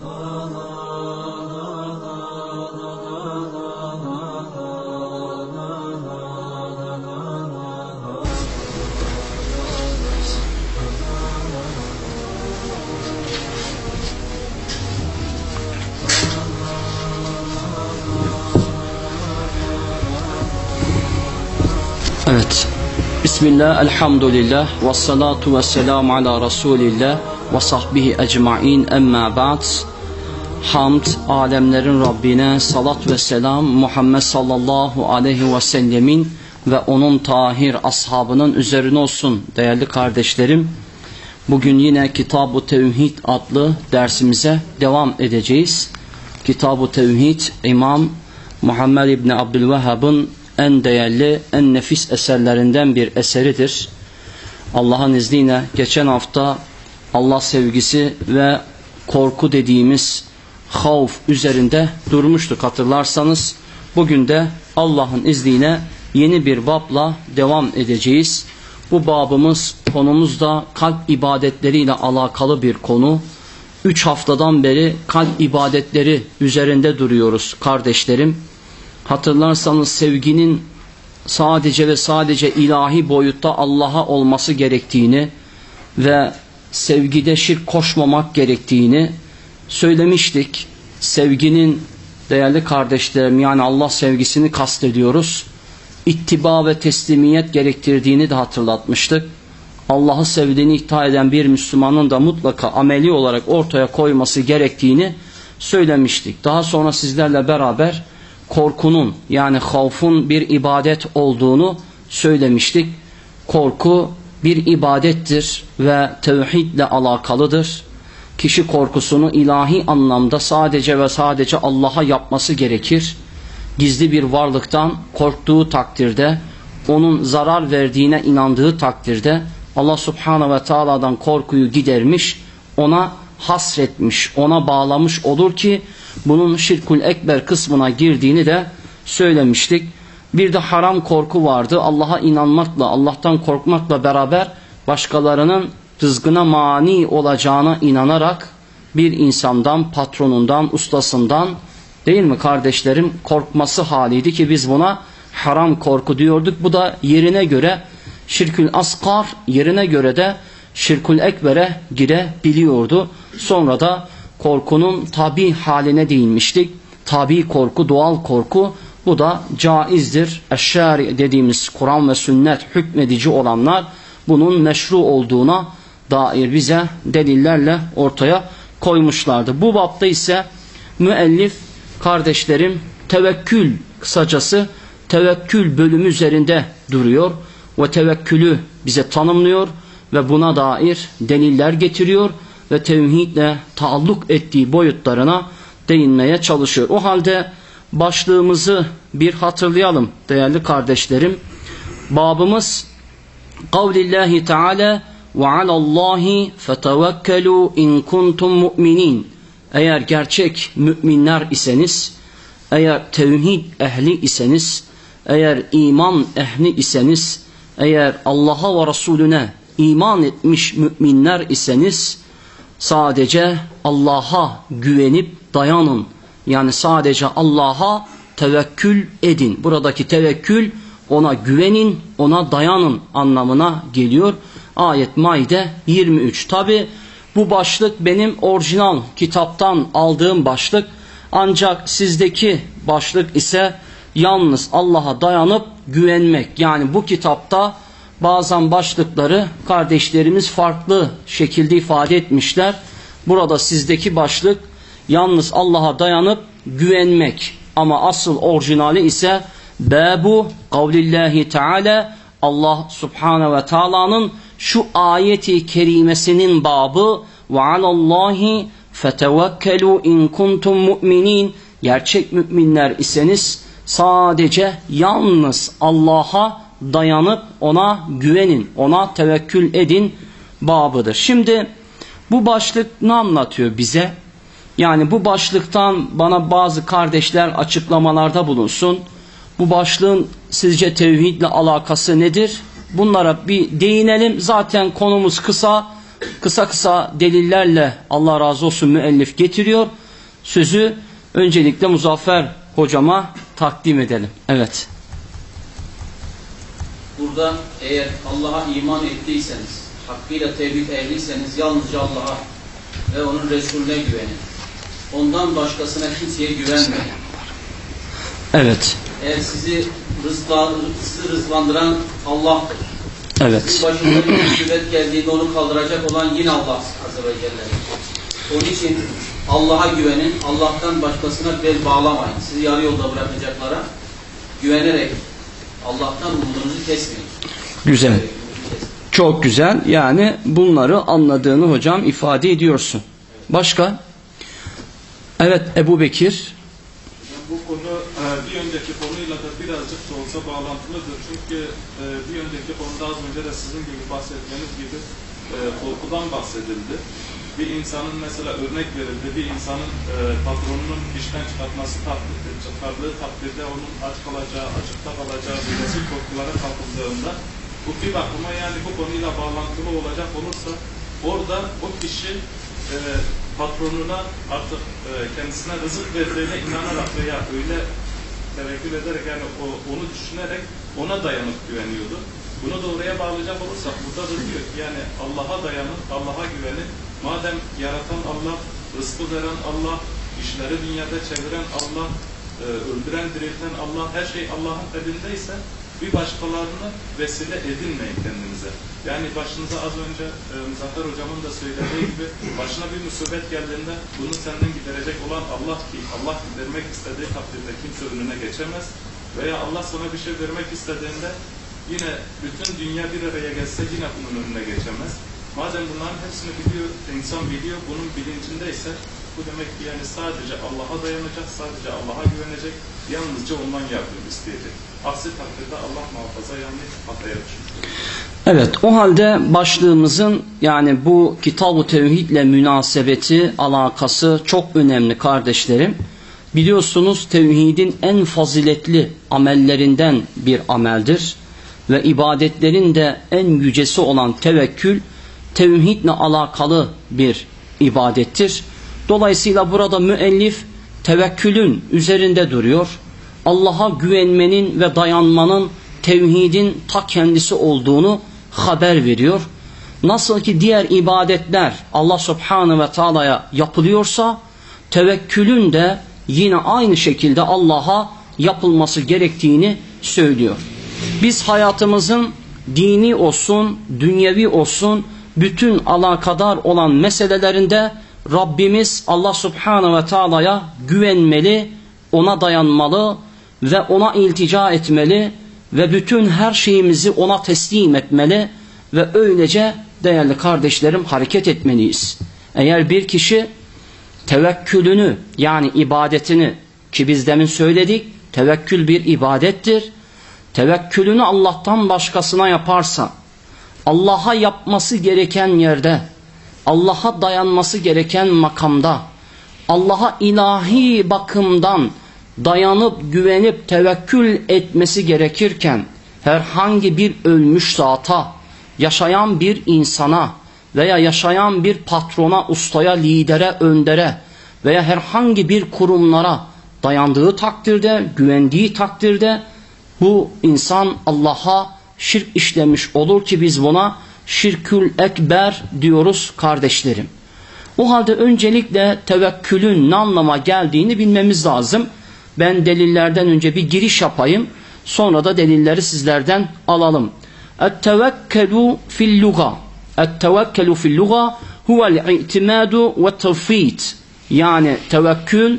Evet. Bismillah, elhamdülillah, ve salatu ve selamu ala Resulillah ve sahbihi ecma'in emma ba'd. Hamd, alemlerin Rabbine, salat ve selam Muhammed sallallahu aleyhi ve sellemin ve onun tahir ashabının üzerine olsun değerli kardeşlerim. Bugün yine Kitab-ı Tevhid adlı dersimize devam edeceğiz. Kitab-ı Tevhid İmam Muhammed İbni Abdülvehhab'ın en değerli, en nefis eserlerinden bir eseridir. Allah'ın izniyle geçen hafta Allah sevgisi ve korku dediğimiz havf üzerinde durmuştuk hatırlarsanız. Bugün de Allah'ın izniyle yeni bir babla devam edeceğiz. Bu babımız konumuz da kalp ibadetleriyle alakalı bir konu. Üç haftadan beri kalp ibadetleri üzerinde duruyoruz kardeşlerim. Hatırlarsanız sevginin sadece ve sadece ilahi boyutta Allah'a olması gerektiğini ve sevgide şirk koşmamak gerektiğini söylemiştik. Sevginin değerli kardeşlerim yani Allah sevgisini kastediyoruz. İttiba ve teslimiyet gerektirdiğini de hatırlatmıştık. Allah'ı sevdiğini iddia eden bir Müslümanın da mutlaka ameli olarak ortaya koyması gerektiğini söylemiştik. Daha sonra sizlerle beraber korkunun yani havfun bir ibadet olduğunu söylemiştik. Korku bir ibadettir ve tevhidle alakalıdır. Kişi korkusunu ilahi anlamda sadece ve sadece Allah'a yapması gerekir. Gizli bir varlıktan korktuğu takdirde, onun zarar verdiğine inandığı takdirde Allah subhanahu ve taala'dan korkuyu gidermiş, ona hasretmiş, ona bağlamış olur ki bunun şirkül ekber kısmına girdiğini de söylemiştik. Bir de haram korku vardı. Allah'a inanmakla, Allah'tan korkmakla beraber başkalarının rızkına mani olacağına inanarak bir insandan, patronundan, ustasından değil mi kardeşlerim korkması haliydi ki biz buna haram korku diyorduk. Bu da yerine göre şirkül asgar yerine göre de şirkül ekbere girebiliyordu. Sonra da korkunun tabi haline değinmiştik. Tabi korku, doğal korku bu da caizdir. Eşşari dediğimiz Kur'an ve sünnet hükmedici olanlar bunun meşru olduğuna dair bize delillerle ortaya koymuşlardı. Bu bapta ise müellif kardeşlerim tevekkül kısacası tevekkül bölümü üzerinde duruyor ve tevekkülü bize tanımlıyor ve buna dair deliller getiriyor ve tevhidle taalluk ettiği boyutlarına değinmeye çalışıyor. O halde başlığımızı bir hatırlayalım değerli kardeşlerim. Babımız kavlillahi teala ve alallahi fetevekkelu in kuntum mu'minin. Eğer gerçek müminler iseniz, eğer tevhid ehli iseniz, eğer iman ehli iseniz, eğer Allah'a ve Resulüne iman etmiş müminler iseniz sadece Allah'a güvenip dayanın. Yani sadece Allah'a tevekkül edin. Buradaki tevekkül ona güvenin, ona dayanın anlamına geliyor. Ayet Maide 23. Tabi bu başlık benim orijinal kitaptan aldığım başlık. Ancak sizdeki başlık ise yalnız Allah'a dayanıp güvenmek. Yani bu kitapta bazen başlıkları kardeşlerimiz farklı şekilde ifade etmişler. Burada sizdeki başlık yalnız Allah'a dayanıp güvenmek. Ama asıl orijinali ise Babu kavlillahi teala Allah subhanahu ve taala'nın şu ayeti kerimesinin babı ve alallahi fetevekkelu in kuntum mu'minin gerçek müminler iseniz sadece yalnız Allah'a dayanıp ona güvenin, ona tevekkül edin babıdır. Şimdi bu başlık ne anlatıyor bize? Yani bu başlıktan bana bazı kardeşler açıklamalarda bulunsun. Bu başlığın sizce tevhidle alakası nedir? Bunlara bir değinelim. Zaten konumuz kısa. kısa kısa delillerle Allah razı olsun müellif getiriyor. Sözü öncelikle Muzaffer hocama takdim edelim. Evet. Burada eğer Allah'a iman ettiyseniz, hakkıyla tevhid ehliyseniz yalnızca Allah'a ve onun Resulüne güvenin. Ondan başkasına kimseye güvenmeyin. Evet. Eğer sizi rızla, sizi rızlandıran Allah'tır. Evet. Başınıza bir musibet geldiğinde onu kaldıracak olan yine Allah Azze ve Celle. Onun için Allah'a güvenin, Allah'tan başkasına bel bağlamayın. Sizi yarı yolda bırakacaklara güvenerek Allah'tan umudunuzu kesmeyin. Güzel. Çok güzel. Yani bunları anladığını hocam ifade ediyorsun. Başka? Evet Ebu Bekir. Bu önceki konuyla da birazcık da olsa bağlantılıdır. Çünkü e, bir önceki konuda az önce de sizin gibi bahsettiğiniz gibi e, korkudan bahsedildi. Bir insanın mesela örnek verildi, bir insanın e, patronunun işten çıkartması takdirde, çıkardığı takdirde onun aç kalacağı, açıkta kalacağı böylesi korkulara kapıldığında bu bir bakıma yani bu konuyla bağlantılı olacak olursa orada o kişi e, patronuna artık e, kendisine rızık verdiğine inanarak veya öyle tevekkül ederek yani o, onu düşünerek ona dayanıp güveniyordu. Bunu da oraya bağlayacak olursak burada da diyor yani Allah'a dayanın, Allah'a güvenin. Madem yaratan Allah, rızkı veren Allah, işleri dünyada çeviren Allah, e, öldüren, dirilten Allah, her şey Allah'ın elindeyse bir başkalarını vesile edinmeyin kendinize. Yani başınıza az önce e, Muzaffer hocamın da söylediği gibi başına bir musibet geldiğinde bunu senden giderecek olan Allah ki Allah gidermek istediği takdirde kimse önüne geçemez. Veya Allah sana bir şey vermek istediğinde yine bütün dünya bir araya gelse yine bunun önüne geçemez. Madem bunların hepsini biliyor, insan biliyor, bunun bilincindeyse bu demek ki yani sadece Allah'a dayanacak, sadece Allah'a güvenecek, yalnızca ondan yardım isteyecek. Aksi takdirde Allah muhafaza yani hataya düşmüş. Evet o halde başlığımızın yani bu kitab-ı tevhidle münasebeti, alakası çok önemli kardeşlerim. Biliyorsunuz tevhidin en faziletli amellerinden bir ameldir. Ve ibadetlerin de en yücesi olan tevekkül tevhidle alakalı bir ibadettir. Dolayısıyla burada müellif tevekkülün üzerinde duruyor. Allah'a güvenmenin ve dayanmanın tevhidin ta kendisi olduğunu haber veriyor. Nasıl ki diğer ibadetler Allah subhanahu ve taala'ya yapılıyorsa tevekkülün de yine aynı şekilde Allah'a yapılması gerektiğini söylüyor. Biz hayatımızın dini olsun, dünyevi olsun bütün alakadar olan meselelerinde Rabbimiz Allah subhanahu ve taala'ya güvenmeli, ona dayanmalı ve ona iltica etmeli ve bütün her şeyimizi ona teslim etmeli ve öylece değerli kardeşlerim hareket etmeliyiz. Eğer bir kişi tevekkülünü yani ibadetini ki biz demin söyledik tevekkül bir ibadettir. Tevekkülünü Allah'tan başkasına yaparsa Allah'a yapması gereken yerde Allah'a dayanması gereken makamda Allah'a ilahi bakımdan dayanıp güvenip tevekkül etmesi gerekirken herhangi bir ölmüş zata, yaşayan bir insana veya yaşayan bir patrona, ustaya, lidere, öndere veya herhangi bir kurumlara dayandığı takdirde, güvendiği takdirde bu insan Allah'a şirk işlemiş olur ki biz buna şirkül ekber diyoruz kardeşlerim. O halde öncelikle tevekkülün ne anlama geldiğini bilmemiz lazım. Ben delillerden önce bir giriş yapayım. Sonra da delilleri sizlerden alalım. Et-tevekkelu fil luga. Et-tevekkelu fil luga huvel i'timadu ve tevfid. Yani tevekkül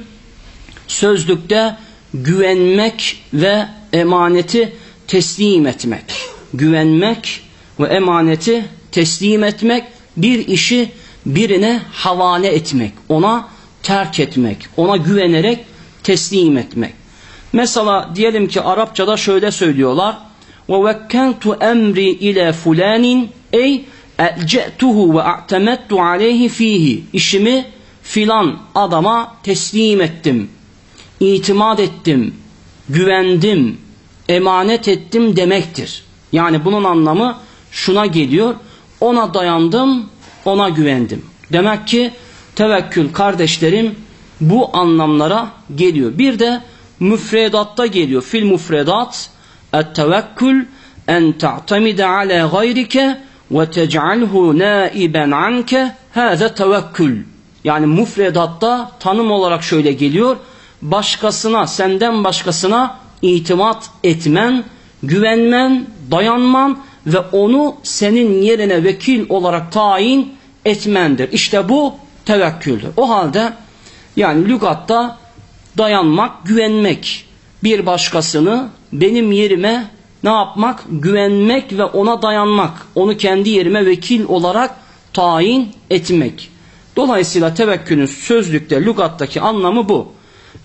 sözlükte güvenmek ve emaneti teslim etmek. Güvenmek ve emaneti teslim etmek bir işi birine havale etmek, ona terk etmek, ona güvenerek teslim etmek. Mesela diyelim ki Arapçada şöyle söylüyorlar. Vekkentu emri ile fulanin ey ve a'temettu aleyhi fihi. İşimi filan adama teslim ettim. İtimat ettim. Güvendim. Emanet ettim demektir. Yani bunun anlamı şuna geliyor. Ona dayandım, ona güvendim. Demek ki tevekkül kardeşlerim bu anlamlara geliyor. Bir de müfredatta geliyor. Fil müfredat et-tevekkül en ta'tamide ala gayrike ve tec'alhu naiben anke hâze tevekkül. Yani müfredatta tanım olarak şöyle geliyor. Başkasına, senden başkasına itimat etmen, güvenmen, dayanman ve onu senin yerine vekil olarak tayin etmendir. İşte bu tevekküldür. O halde yani lügatta dayanmak, güvenmek. Bir başkasını benim yerime ne yapmak? Güvenmek ve ona dayanmak. Onu kendi yerime vekil olarak tayin etmek. Dolayısıyla tevekkülün sözlükte, lügattaki anlamı bu.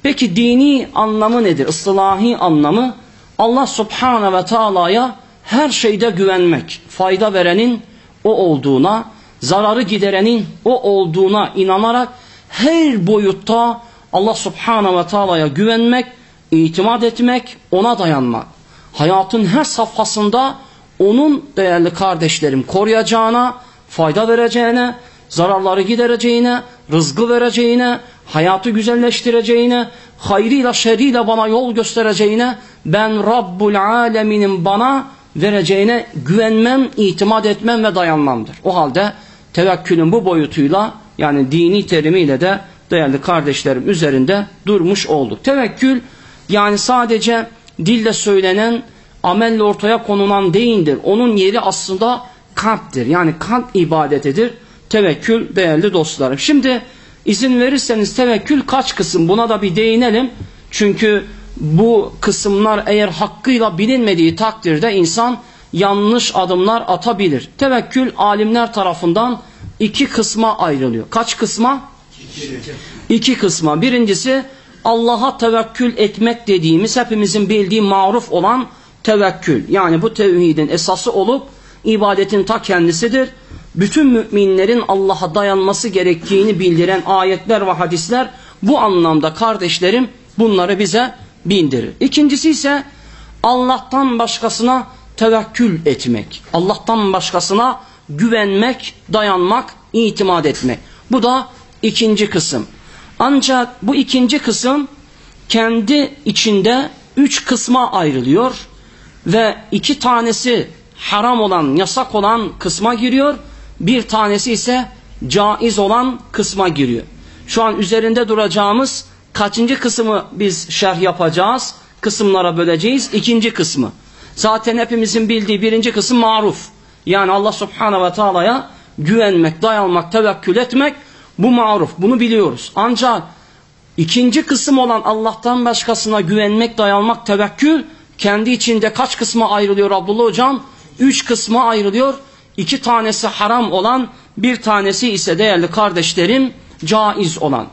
Peki dini anlamı nedir? Islahi anlamı Allah subhanahu ve taala'ya her şeyde güvenmek. Fayda verenin o olduğuna, zararı giderenin o olduğuna inanarak her boyutta Allah subhanahu ve taala'ya güvenmek, itimat etmek, ona dayanmak. Hayatın her safhasında onun değerli kardeşlerim koruyacağına, fayda vereceğine, zararları gidereceğine, rızkı vereceğine, hayatı güzelleştireceğine, hayrıyla şerriyle bana yol göstereceğine, ben Rabbul Alemin'in bana vereceğine güvenmem, itimat etmem ve dayanmamdır. O halde tevekkülün bu boyutuyla yani dini terimiyle de değerli kardeşlerim üzerinde durmuş olduk. Tevekkül yani sadece dille söylenen, amelle ortaya konulan değildir. Onun yeri aslında kalptir. Yani kalp ibadetidir. Tevekkül değerli dostlarım. Şimdi izin verirseniz tevekkül kaç kısım buna da bir değinelim. Çünkü bu kısımlar eğer hakkıyla bilinmediği takdirde insan yanlış adımlar atabilir. Tevekkül alimler tarafından iki kısma ayrılıyor. Kaç kısma? İki, iki kısma. Birincisi Allah'a tevekkül etmek dediğimiz hepimizin bildiği maruf olan tevekkül. Yani bu tevhidin esası olup ibadetin ta kendisidir. Bütün müminlerin Allah'a dayanması gerektiğini bildiren ayetler ve hadisler bu anlamda kardeşlerim bunları bize bindirir. İkincisi ise Allah'tan başkasına tevekkül etmek. Allah'tan başkasına güvenmek, dayanmak, itimat etmek. Bu da ikinci kısım. Ancak bu ikinci kısım kendi içinde üç kısma ayrılıyor ve iki tanesi haram olan, yasak olan kısma giriyor. Bir tanesi ise caiz olan kısma giriyor. Şu an üzerinde duracağımız kaçıncı kısmı biz şerh yapacağız? Kısımlara böleceğiz. İkinci kısmı. Zaten hepimizin bildiği birinci kısım maruf. Yani Allah subhanahu ve taala'ya güvenmek, dayanmak, tevekkül etmek bu maruf. Bunu biliyoruz. Ancak ikinci kısım olan Allah'tan başkasına güvenmek, dayanmak, tevekkül kendi içinde kaç kısma ayrılıyor Abdullah Hocam? Üç kısma ayrılıyor. İki tanesi haram olan, bir tanesi ise değerli kardeşlerim caiz olan.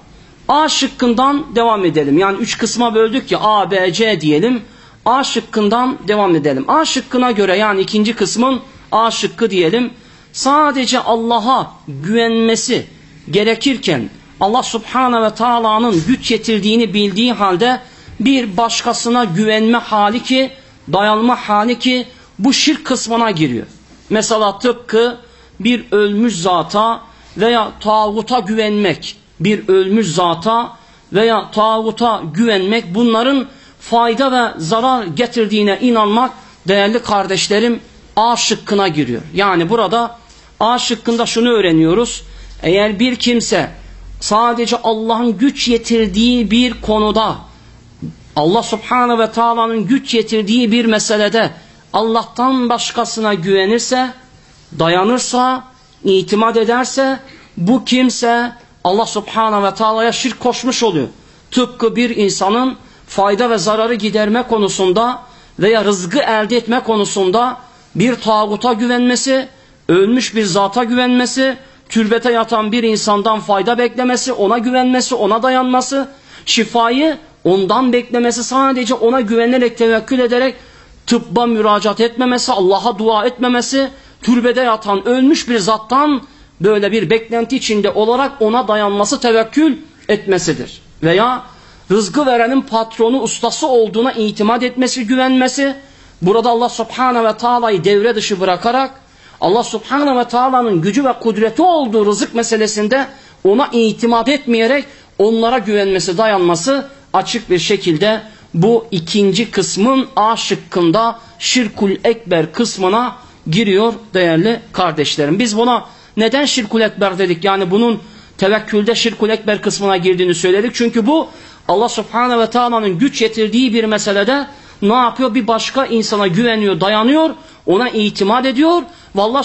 A şıkkından devam edelim. Yani üç kısma böldük ya A, B, C diyelim. A şıkkından devam edelim. A şıkkına göre yani ikinci kısmın A şıkkı diyelim. Sadece Allah'a güvenmesi gerekirken Allah subhanahu ve taala'nın güç yetirdiğini bildiği halde bir başkasına güvenme hali ki dayanma hali ki bu şirk kısmına giriyor. Mesela tıpkı bir ölmüş zata veya tağuta güvenmek, bir ölmüş zata veya tağuta güvenmek bunların fayda ve zarar getirdiğine inanmak değerli kardeşlerim A şıkkına giriyor. Yani burada A şıkkında şunu öğreniyoruz. Eğer bir kimse sadece Allah'ın güç yetirdiği bir konuda Allah subhanahu ve taala'nın güç yetirdiği bir meselede Allah'tan başkasına güvenirse, dayanırsa, itimat ederse bu kimse Allah subhanahu ve taala'ya şirk koşmuş oluyor. Tıpkı bir insanın fayda ve zararı giderme konusunda veya rızkı elde etme konusunda bir tağuta güvenmesi, ölmüş bir zata güvenmesi, türbete yatan bir insandan fayda beklemesi, ona güvenmesi, ona dayanması, şifayı ondan beklemesi, sadece ona güvenerek, tevekkül ederek tıbba müracaat etmemesi, Allah'a dua etmemesi, türbede yatan ölmüş bir zattan böyle bir beklenti içinde olarak ona dayanması, tevekkül etmesidir. Veya rızkı verenin patronu, ustası olduğuna itimat etmesi, güvenmesi, burada Allah subhanahu ve taala'yı devre dışı bırakarak Allah subhanahu ve taala'nın gücü ve kudreti olduğu rızık meselesinde ona itimat etmeyerek onlara güvenmesi, dayanması açık bir şekilde bu ikinci kısmın A şıkkında şirkul ekber kısmına giriyor değerli kardeşlerim. Biz buna neden şirkul ekber dedik? Yani bunun tevekkülde şirkul ekber kısmına girdiğini söyledik. Çünkü bu Allah subhanahu ve taala'nın güç yetirdiği bir meselede ne yapıyor? Bir başka insana güveniyor, dayanıyor, ona itimat ediyor ve Allah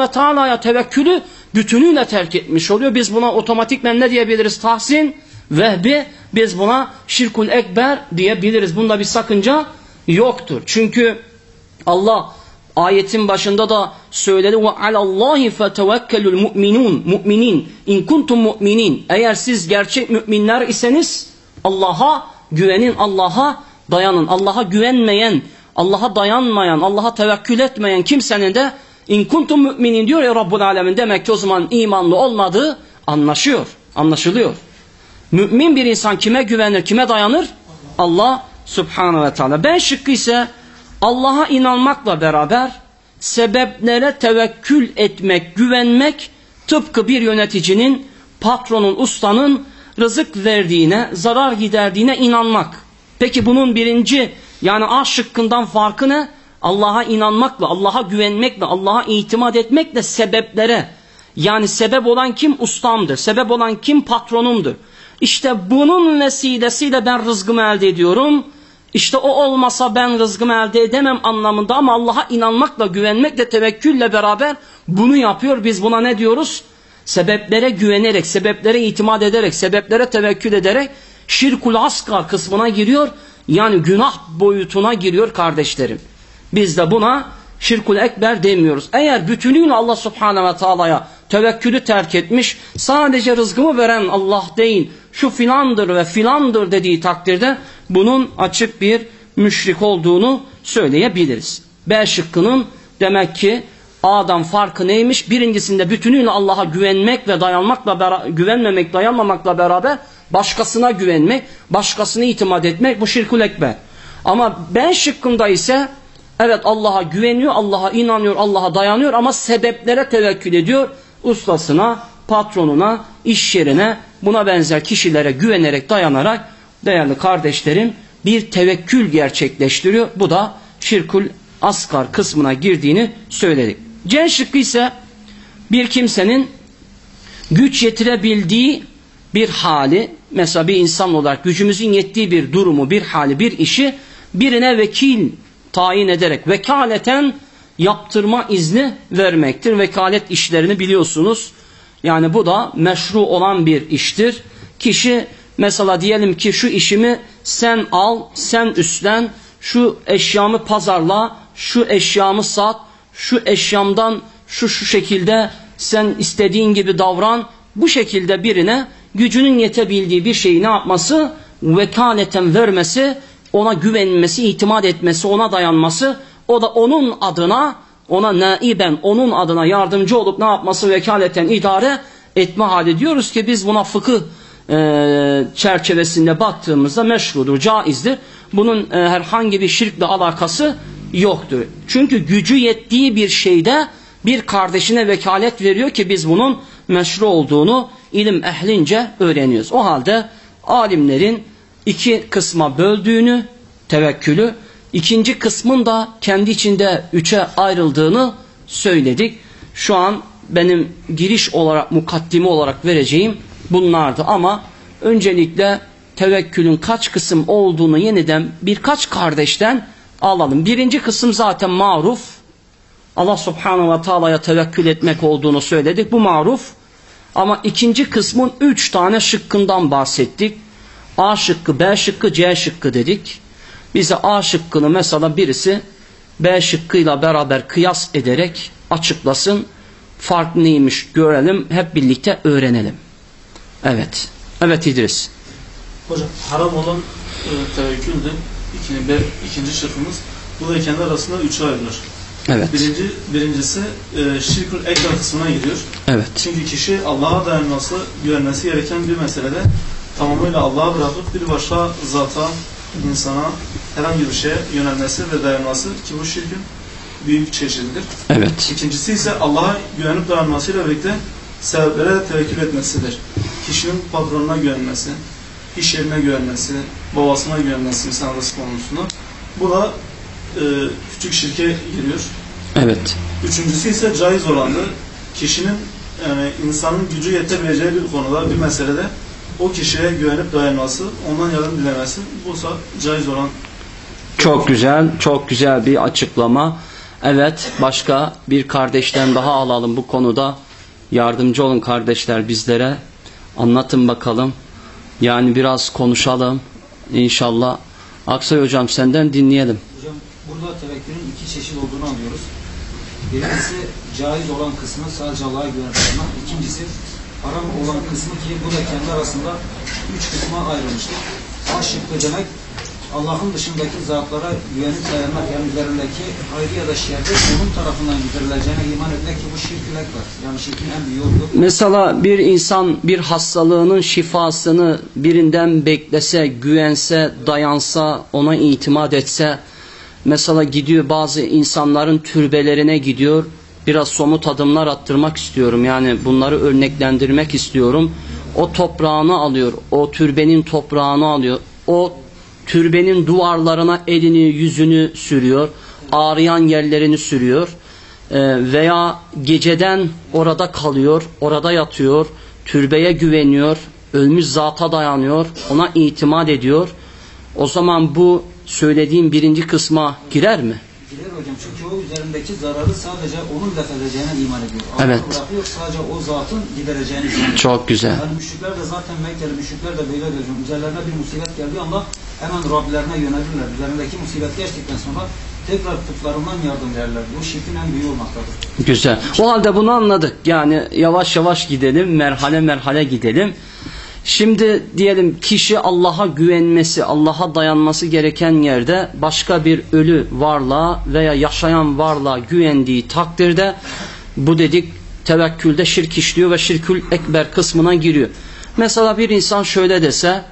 ve taala'ya tevekkülü bütünüyle terk etmiş oluyor. Biz buna otomatikmen ne diyebiliriz? Tahsin, vehbi, biz buna şirkul ekber diyebiliriz. Bunda bir sakınca yoktur. Çünkü Allah ayetin başında da söyledi ve alallahi fetevekkelul mu'minun. Mu'minin. İn kuntum mu'minin. Eğer siz gerçek müminler iseniz Allah'a güvenin Allah'a dayanın. Allah'a güvenmeyen Allah'a dayanmayan Allah'a tevekkül etmeyen kimsenin de in kuntum müminin diyor ya Rabbul Alemin. Demek ki o zaman imanlı olmadığı anlaşıyor anlaşılıyor. Mümin bir insan kime güvenir kime dayanır? Allah Subhanahu ve Teala. Ben şıkkı ise Allah'a inanmakla beraber sebeplere tevekkül etmek, güvenmek tıpkı bir yöneticinin, patronun, ustanın rızık verdiğine, zarar giderdiğine inanmak. Peki bunun birinci yani A şıkkından farkı ne? Allah'a inanmakla, Allah'a güvenmekle, Allah'a itimat etmekle sebeplere. Yani sebep olan kim? Ustamdır. Sebep olan kim? Patronumdur. İşte bunun vesilesiyle ben rızkımı elde ediyorum. İşte o olmasa ben rızkımı elde edemem anlamında ama Allah'a inanmakla, güvenmekle, tevekkülle beraber bunu yapıyor. Biz buna ne diyoruz? Sebeplere güvenerek, sebeplere itimat ederek, sebeplere tevekkül ederek şirkul asgar kısmına giriyor. Yani günah boyutuna giriyor kardeşlerim. Biz de buna şirkul ekber demiyoruz. Eğer bütünüyle Allah subhanehu ve taala'ya tevekkülü terk etmiş, sadece rızkımı veren Allah değil, şu filandır ve filandır dediği takdirde bunun açık bir müşrik olduğunu söyleyebiliriz. B şıkkının demek ki A'dan farkı neymiş? Birincisinde bütünüyle Allah'a güvenmek ve dayanmakla güvenmemek, dayanmamakla beraber başkasına güvenmek, başkasına itimat etmek bu şirkül ekber. Ama ben şıkkında ise evet Allah'a güveniyor, Allah'a inanıyor, Allah'a dayanıyor ama sebeplere tevekkül ediyor. Ustasına, patronuna, iş yerine, buna benzer kişilere güvenerek, dayanarak değerli kardeşlerim bir tevekkül gerçekleştiriyor. Bu da şirkül asgar kısmına girdiğini söyledik. C şıkkı ise bir kimsenin güç yetirebildiği bir hali, mesela bir insan olarak gücümüzün yettiği bir durumu, bir hali, bir işi birine vekil tayin ederek vekaleten yaptırma izni vermektir. Vekalet işlerini biliyorsunuz. Yani bu da meşru olan bir iştir. Kişi mesela diyelim ki şu işimi sen al, sen üstlen, şu eşyamı pazarla, şu eşyamı sat, şu eşyamdan şu şu şekilde sen istediğin gibi davran. Bu şekilde birine gücünün yetebildiği bir şeyi ne yapması? Vekaleten vermesi, ona güvenmesi, itimat etmesi, ona dayanması. O da onun adına, ona naiben, onun adına yardımcı olup ne yapması? Vekaleten idare etme hali diyoruz ki biz buna fıkıh e, çerçevesinde baktığımızda meşrudur, caizdir. Bunun e, herhangi bir şirkle alakası yoktur. Çünkü gücü yettiği bir şeyde bir kardeşine vekalet veriyor ki biz bunun meşru olduğunu ilim ehlince öğreniyoruz. O halde alimlerin iki kısma böldüğünü, tevekkülü, ikinci kısmın da kendi içinde üçe ayrıldığını söyledik. Şu an benim giriş olarak, mukaddime olarak vereceğim bunlardı ama öncelikle tevekkülün kaç kısım olduğunu yeniden birkaç kardeşten alalım. Birinci kısım zaten maruf. Allah subhanahu ve taala'ya tevekkül etmek olduğunu söyledik. Bu maruf. Ama ikinci kısmın üç tane şıkkından bahsettik. A şıkkı, B şıkkı, C şıkkı dedik. Bize A şıkkını mesela birisi B şıkkıyla beraber kıyas ederek açıklasın. Fark neymiş görelim, hep birlikte öğrenelim. Evet. Evet İdris. Hocam haram olan e, tevekküldür. İkinci, be, ikinci şıkkımız. Bu ve kendi arasında üçe ayrılır. Evet. Birinci, birincisi e, şirkül ekber kısmına giriyor. Evet. Çünkü kişi Allah'a dayanması, güvenmesi gereken bir meselede tamamıyla Allah'a bırakıp bir başka zata, insana, herhangi bir şeye yönelmesi ve dayanması ki bu şirkün büyük çeşididir. Evet. İkincisi ise Allah'a güvenip dayanmasıyla birlikte sebeplere tevekkül etmesidir. Kişinin patronuna güvenmesi, iş yerine güvenmesi, babasına güvenmesi insan rızkı konusunda. Bu da e, küçük şirke giriyor. Evet. Üçüncüsü ise caiz olandır. Kişinin yani insanın gücü yetebileceği bir konuda, bir meselede o kişiye güvenip dayanması, ondan yardım dilemesi bu caiz olan Çok güzel, çok güzel bir açıklama. Evet, başka bir kardeşten daha alalım bu konuda. Yardımcı olun kardeşler bizlere. Anlatın bakalım. Yani biraz konuşalım. İnşallah. Aksay hocam senden dinleyelim. Hocam burada tevekkülün iki çeşit olduğunu anlıyoruz. Birincisi caiz olan kısmı sadece Allah'a güvenip. İkincisi haram olan kısmı ki bu da kendi arasında üç kısma ayrılmıştır. Şıkkı demek Allah'ın dışındaki zatlara güvenip dayanmak yani üzerindeki hayrı ya da şerri onun tarafından giderileceğine iman etmek ki bu şirk var. Yani şirkin en büyüğü yoludur. Mesela bir insan bir hastalığının şifasını birinden beklese, güvense, dayansa, ona itimat etse, mesela gidiyor bazı insanların türbelerine gidiyor, biraz somut adımlar attırmak istiyorum. Yani bunları örneklendirmek istiyorum. O toprağını alıyor, o türbenin toprağını alıyor, o türbenin duvarlarına elini, yüzünü sürüyor, ağrıyan yerlerini sürüyor. Ee, veya geceden orada kalıyor, orada yatıyor, türbeye güveniyor, ölmüş zata dayanıyor, ona itimat ediyor. O zaman bu söylediğim birinci kısma girer mi? Girer hocam çünkü o üzerindeki zararı sadece onun def edeceğine iman ediyor. Allah Evet. bırakıyor sadece o zatın gidereceğine iman ediyor. Çok güzel. Yani müşrikler de zaten Mekkeli müşrikler de böyle diyor. Üzerlerine bir musibet geldiği anda hemen Rablerine yönelirler. Üzerindeki musibet geçtikten sonra tekrar putlarından yardım verirler. Bu şirkin en büyüğü olmaktadır. Güzel. O halde bunu anladık. Yani yavaş yavaş gidelim, merhale merhale gidelim. Şimdi diyelim kişi Allah'a güvenmesi, Allah'a dayanması gereken yerde başka bir ölü varlığa veya yaşayan varlığa güvendiği takdirde bu dedik tevekkülde şirk işliyor ve şirkül ekber kısmına giriyor. Mesela bir insan şöyle dese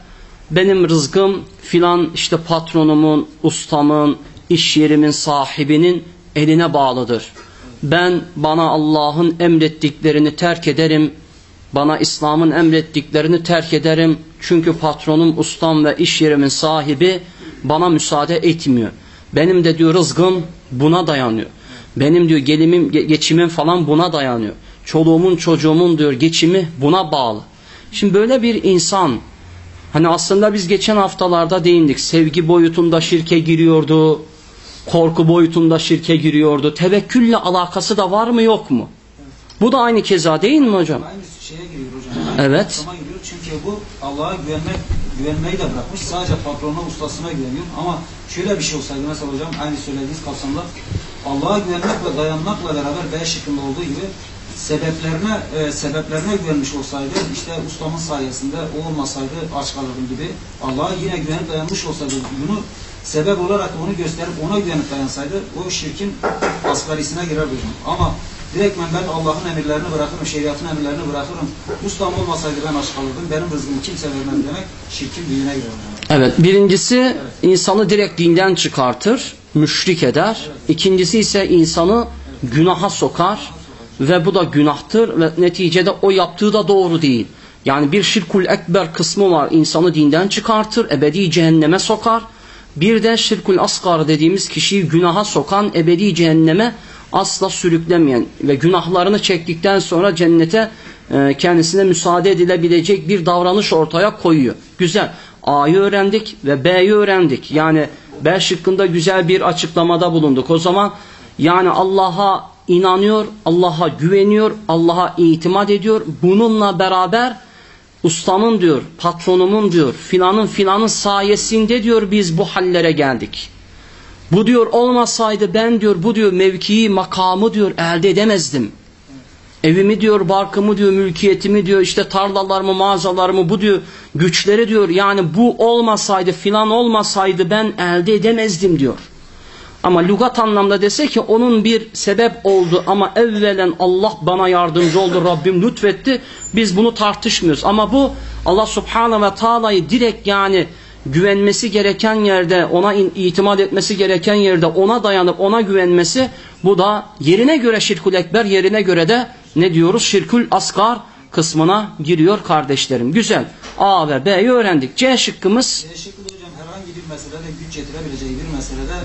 benim rızkım filan işte patronumun, ustamın, iş yerimin sahibinin eline bağlıdır. Ben bana Allah'ın emrettiklerini terk ederim. Bana İslam'ın emrettiklerini terk ederim. Çünkü patronum, ustam ve iş yerimin sahibi bana müsaade etmiyor. Benim de diyor rızkım buna dayanıyor. Benim diyor gelimim, ge- geçimim falan buna dayanıyor. Çoluğumun çocuğumun diyor geçimi buna bağlı. Şimdi böyle bir insan Hani aslında biz geçen haftalarda değindik. Sevgi boyutunda şirke giriyordu. Korku boyutunda şirke giriyordu. Tevekkülle alakası da var mı yok mu? Bu da aynı keza değil mi hocam? Aynı şeye giriyor hocam. Aynı Evet. giriyor. Çünkü bu Allah'a güvenmek, güvenmeyi de bırakmış. Sadece patronuna, ustasına güveniyor. Ama şöyle bir şey olsaydı mesela hocam aynı söylediğiniz kapsamda Allah'a güvenmek ve dayanmakla beraber B şıkkında olduğu gibi sebeplerine e, sebeplerine güvenmiş olsaydı işte ustamın sayesinde o olmasaydı aç kalırdım gibi Allah'a yine güvenip dayanmış olsaydı bunu sebep olarak onu gösterip ona güvenip dayansaydı o şirkin asgarisine girer hocam. Ama direktmen ben Allah'ın emirlerini bırakırım, şeriatın emirlerini bırakırım. Ustam olmasaydı ben aç kalırdım. Benim rızkımı kimse vermez demek şirkin büyüğüne girer. Evet. Birincisi insanı direkt dinden çıkartır, müşrik eder. İkincisi ise insanı günaha sokar ve bu da günahtır ve neticede o yaptığı da doğru değil. Yani bir şirkul ekber kısmı var insanı dinden çıkartır, ebedi cehenneme sokar. Bir de şirkul asgar dediğimiz kişiyi günaha sokan, ebedi cehenneme asla sürüklemeyen ve günahlarını çektikten sonra cennete e, kendisine müsaade edilebilecek bir davranış ortaya koyuyor. Güzel. A'yı öğrendik ve B'yi öğrendik. Yani B şıkkında güzel bir açıklamada bulunduk. O zaman yani Allah'a inanıyor, Allah'a güveniyor, Allah'a itimat ediyor. Bununla beraber ustamın diyor, patronumun diyor, filanın filanın sayesinde diyor biz bu hallere geldik. Bu diyor olmasaydı ben diyor bu diyor mevkii, makamı diyor elde edemezdim. Evimi diyor, barkımı diyor, mülkiyetimi diyor, işte tarlalarımı, mağazalarımı, bu diyor, güçleri diyor. Yani bu olmasaydı, filan olmasaydı ben elde edemezdim diyor. Ama lügat anlamda dese ki onun bir sebep oldu ama evvelen Allah bana yardımcı oldu, Rabbim lütfetti. Biz bunu tartışmıyoruz. Ama bu Allah subhanahu ve taala'yı direkt yani güvenmesi gereken yerde, ona itimat etmesi gereken yerde ona dayanıp ona güvenmesi bu da yerine göre şirkül ekber, yerine göre de ne diyoruz? Şirkül asgar kısmına giriyor kardeşlerim. Güzel. A ve B'yi öğrendik. C şıkkımız Teşekkür hocam herhangi bir meselede güç yetirebileceği bir meselede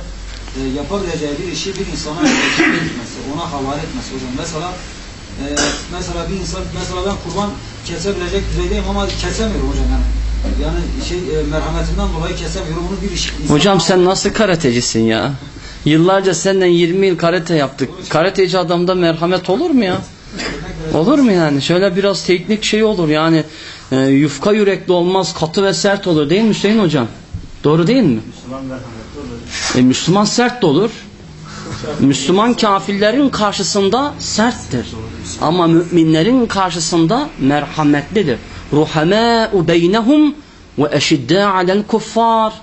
e, yapabileceği bir işi bir insana etmesi, ona havale etmesi hocam. Mesela e, mesela bir insan mesela ben kurban kesebilecek düzeydeyim ama kesemiyorum hocam yani. Yani şey e, merhametinden dolayı kesemiyorum. Bunu bir iş Hocam sen nasıl karatecisin ya? Yıllarca senden 20 yıl karate yaptık. Karateci adamda merhamet olur mu ya? Olur mu yani? Şöyle biraz teknik şey olur yani e, yufka yürekli olmaz katı ve sert olur değil mi Hüseyin hocam? Doğru değil mi? E, Müslüman sert de olur. Müslüman kafirlerin karşısında serttir. Ama müminlerin karşısında merhametlidir. Ruhamâ'u beynehum ve eşiddâ alel kuffar.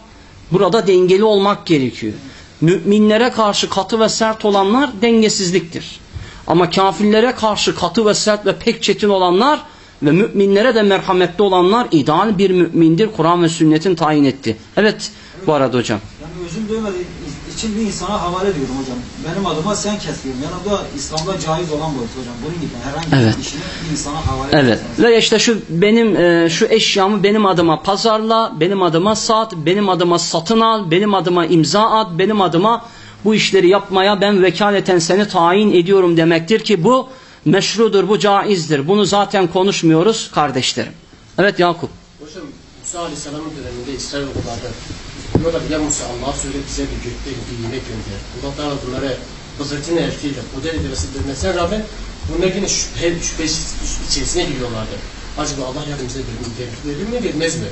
Burada dengeli olmak gerekiyor. Müminlere karşı katı ve sert olanlar dengesizliktir. Ama kafirlere karşı katı ve sert ve pek çetin olanlar ve müminlere de merhametli olanlar ideal bir mümindir. Kur'an ve sünnetin tayin etti. Evet bu arada hocam. Yani özüm duymadığı için bir insana havale ediyorum hocam. Benim adıma sen kes diyorum. Yani bu da İslam'da caiz olan boyut hocam. Bunun gibi herhangi Evet. bir işini bir insana havale Evet. Ve işte şu benim e, şu eşyamı benim adıma pazarla, benim adıma sat, benim adıma satın al, benim adıma imza at, benim adıma bu işleri yapmaya ben vekaleten seni tayin ediyorum demektir ki bu meşrudur, bu caizdir. Bunu zaten konuşmuyoruz kardeşlerim. Evet Yakup. Hocam Musa Aleyhisselam'ın döneminde İsrail okullarda Burada bile Musa Allah söyle bize bir yemek gönder. Burada da bunlara Hızırt'ın elçiyle Kudel edilmesi dönmesine rağmen bunlar yine şüphe, şüphe içerisine giriyorlardı. Acaba Allah yardımcısı verir mi vermez mi?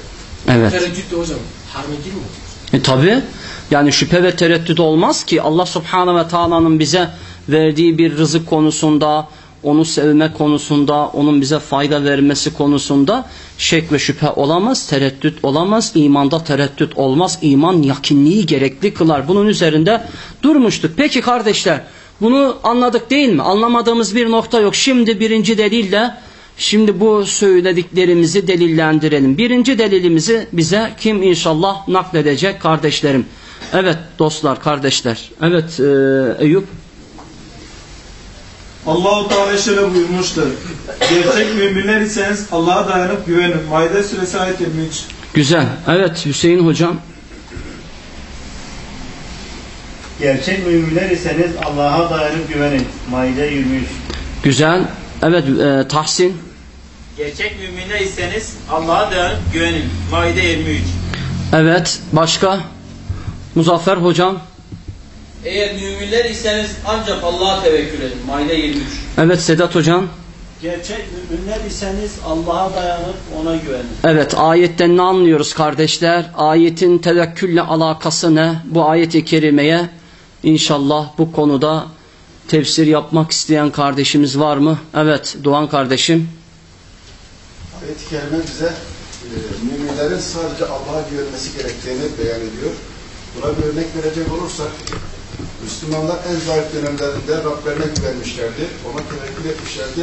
Evet. Tereddüt de hocam harma girmiyor. E tabi yani şüphe ve tereddüt olmaz ki Allah subhanahu ve taala'nın bize verdiği bir rızık konusunda, onu sevme konusunda, onun bize fayda vermesi konusunda şek ve şüphe olamaz, tereddüt olamaz, imanda tereddüt olmaz, iman yakinliği gerekli kılar. Bunun üzerinde durmuştuk. Peki kardeşler bunu anladık değil mi? Anlamadığımız bir nokta yok. Şimdi birinci delille Şimdi bu söylediklerimizi delillendirelim. Birinci delilimizi bize kim inşallah nakledecek kardeşlerim. Evet dostlar, kardeşler. Evet e, Eyüp. Allahu Teala şöyle buyurmuştur. Gerçek müminler iseniz Allah'a dayanıp güvenin. Maide suresi ayet 23. Güzel. Evet Hüseyin hocam. Gerçek müminler iseniz Allah'a dayanıp güvenin. Maide 23. Güzel. Evet e, Tahsin. Gerçek müminler iseniz Allah'a dayanıp güvenin. Maide 23. Evet. Başka? Muzaffer hocam. Eğer müminler iseniz ancak Allah'a tevekkül edin. Maide 23. Evet Sedat hocam. Gerçek müminler iseniz Allah'a dayanıp ona güvenin. Evet ayetten ne anlıyoruz kardeşler? Ayetin tevekkülle alakası ne? Bu ayeti kerimeye inşallah bu konuda tefsir yapmak isteyen kardeşimiz var mı? Evet Doğan kardeşim. Ayet-i Kerime bize e, müminlerin sadece Allah'a güvenmesi gerektiğini beyan ediyor. Buna bir örnek verecek olursak, Müslümanlar en zayıf dönemlerinde Rablerine güvenmişlerdi, ona tevekkül etmişlerdi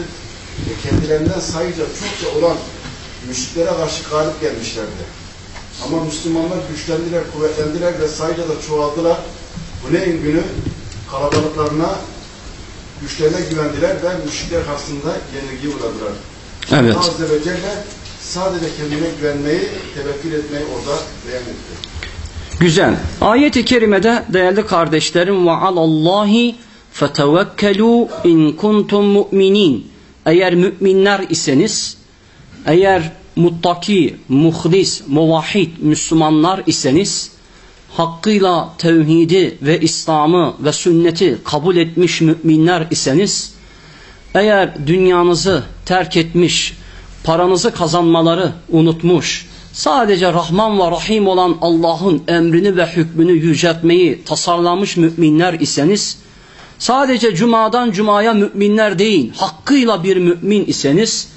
ve kendilerinden sayıca çokça olan müşriklere karşı galip gelmişlerdi. Ama Müslümanlar güçlendiler, kuvvetlendiler ve sayıca da çoğaldılar. Huneyn günü kalabalıklarına, güçlerine güvendiler ve müşrikler karşısında yenilgiye uğradılar. Evet. Allah Azze ve Celle sadece kendine güvenmeyi, tevekkül etmeyi orada beyan etti. Güzel. Ayet-i kerimede değerli kardeşlerim ve alallahi fetevekkelu in kuntum mu'minin. Eğer müminler iseniz, eğer muttaki, muhlis, muvahhid Müslümanlar iseniz, hakkıyla tevhidi ve İslam'ı ve sünneti kabul etmiş müminler iseniz, eğer dünyanızı terk etmiş, paranızı kazanmaları unutmuş, sadece Rahman ve Rahim olan Allah'ın emrini ve hükmünü yüceltmeyi tasarlamış müminler iseniz, sadece cumadan cumaya müminler değil, hakkıyla bir mümin iseniz,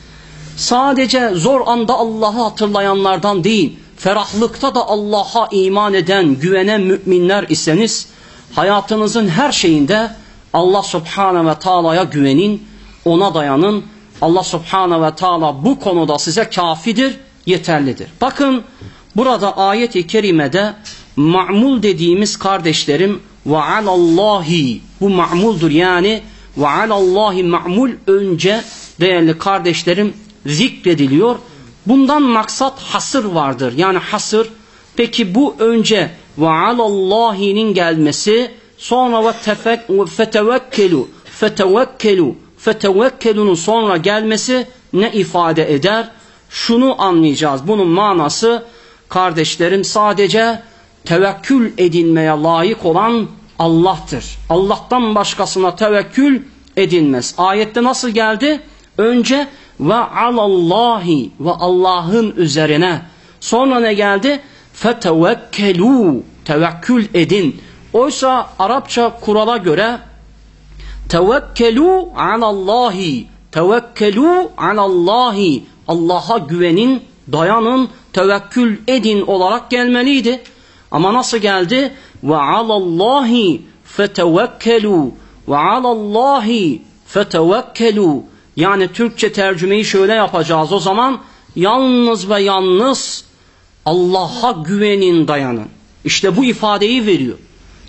sadece zor anda Allah'ı hatırlayanlardan değil, ferahlıkta da Allah'a iman eden, güvenen müminler iseniz, hayatınızın her şeyinde Allah Subhanahu ve Taala'ya güvenin, ona dayanın. Allah Subhanahu ve Taala bu konuda size kafidir, yeterlidir. Bakın Burada ayet-i kerimede ma'mul dediğimiz kardeşlerim ve alallahi bu ma'muldur yani ve alallahi ma'mul önce değerli kardeşlerim zikrediliyor. Bundan maksat hasır vardır. Yani hasır peki bu önce ve alallahi'nin gelmesi sonra ve tefek ve fetevekkelu fetevekkelu fetevekkelunun sonra gelmesi ne ifade eder? Şunu anlayacağız. Bunun manası kardeşlerim sadece tevekkül edilmeye layık olan Allah'tır. Allah'tan başkasına tevekkül edilmez. Ayette nasıl geldi? Önce ve alallahi ve Allah'ın üzerine. Sonra ne geldi? Fetevekkelu tevekkül edin. Oysa Arapça kurala göre tevekkelu alallahi tevekkelu alallahi Allah'a güvenin, dayanın, tevekkül edin olarak gelmeliydi. Ama nasıl geldi? Ve alallahi fetevekkelu ve alallahi fetevekkelu yani Türkçe tercümeyi şöyle yapacağız o zaman yalnız ve yalnız Allah'a güvenin dayanın. İşte bu ifadeyi veriyor.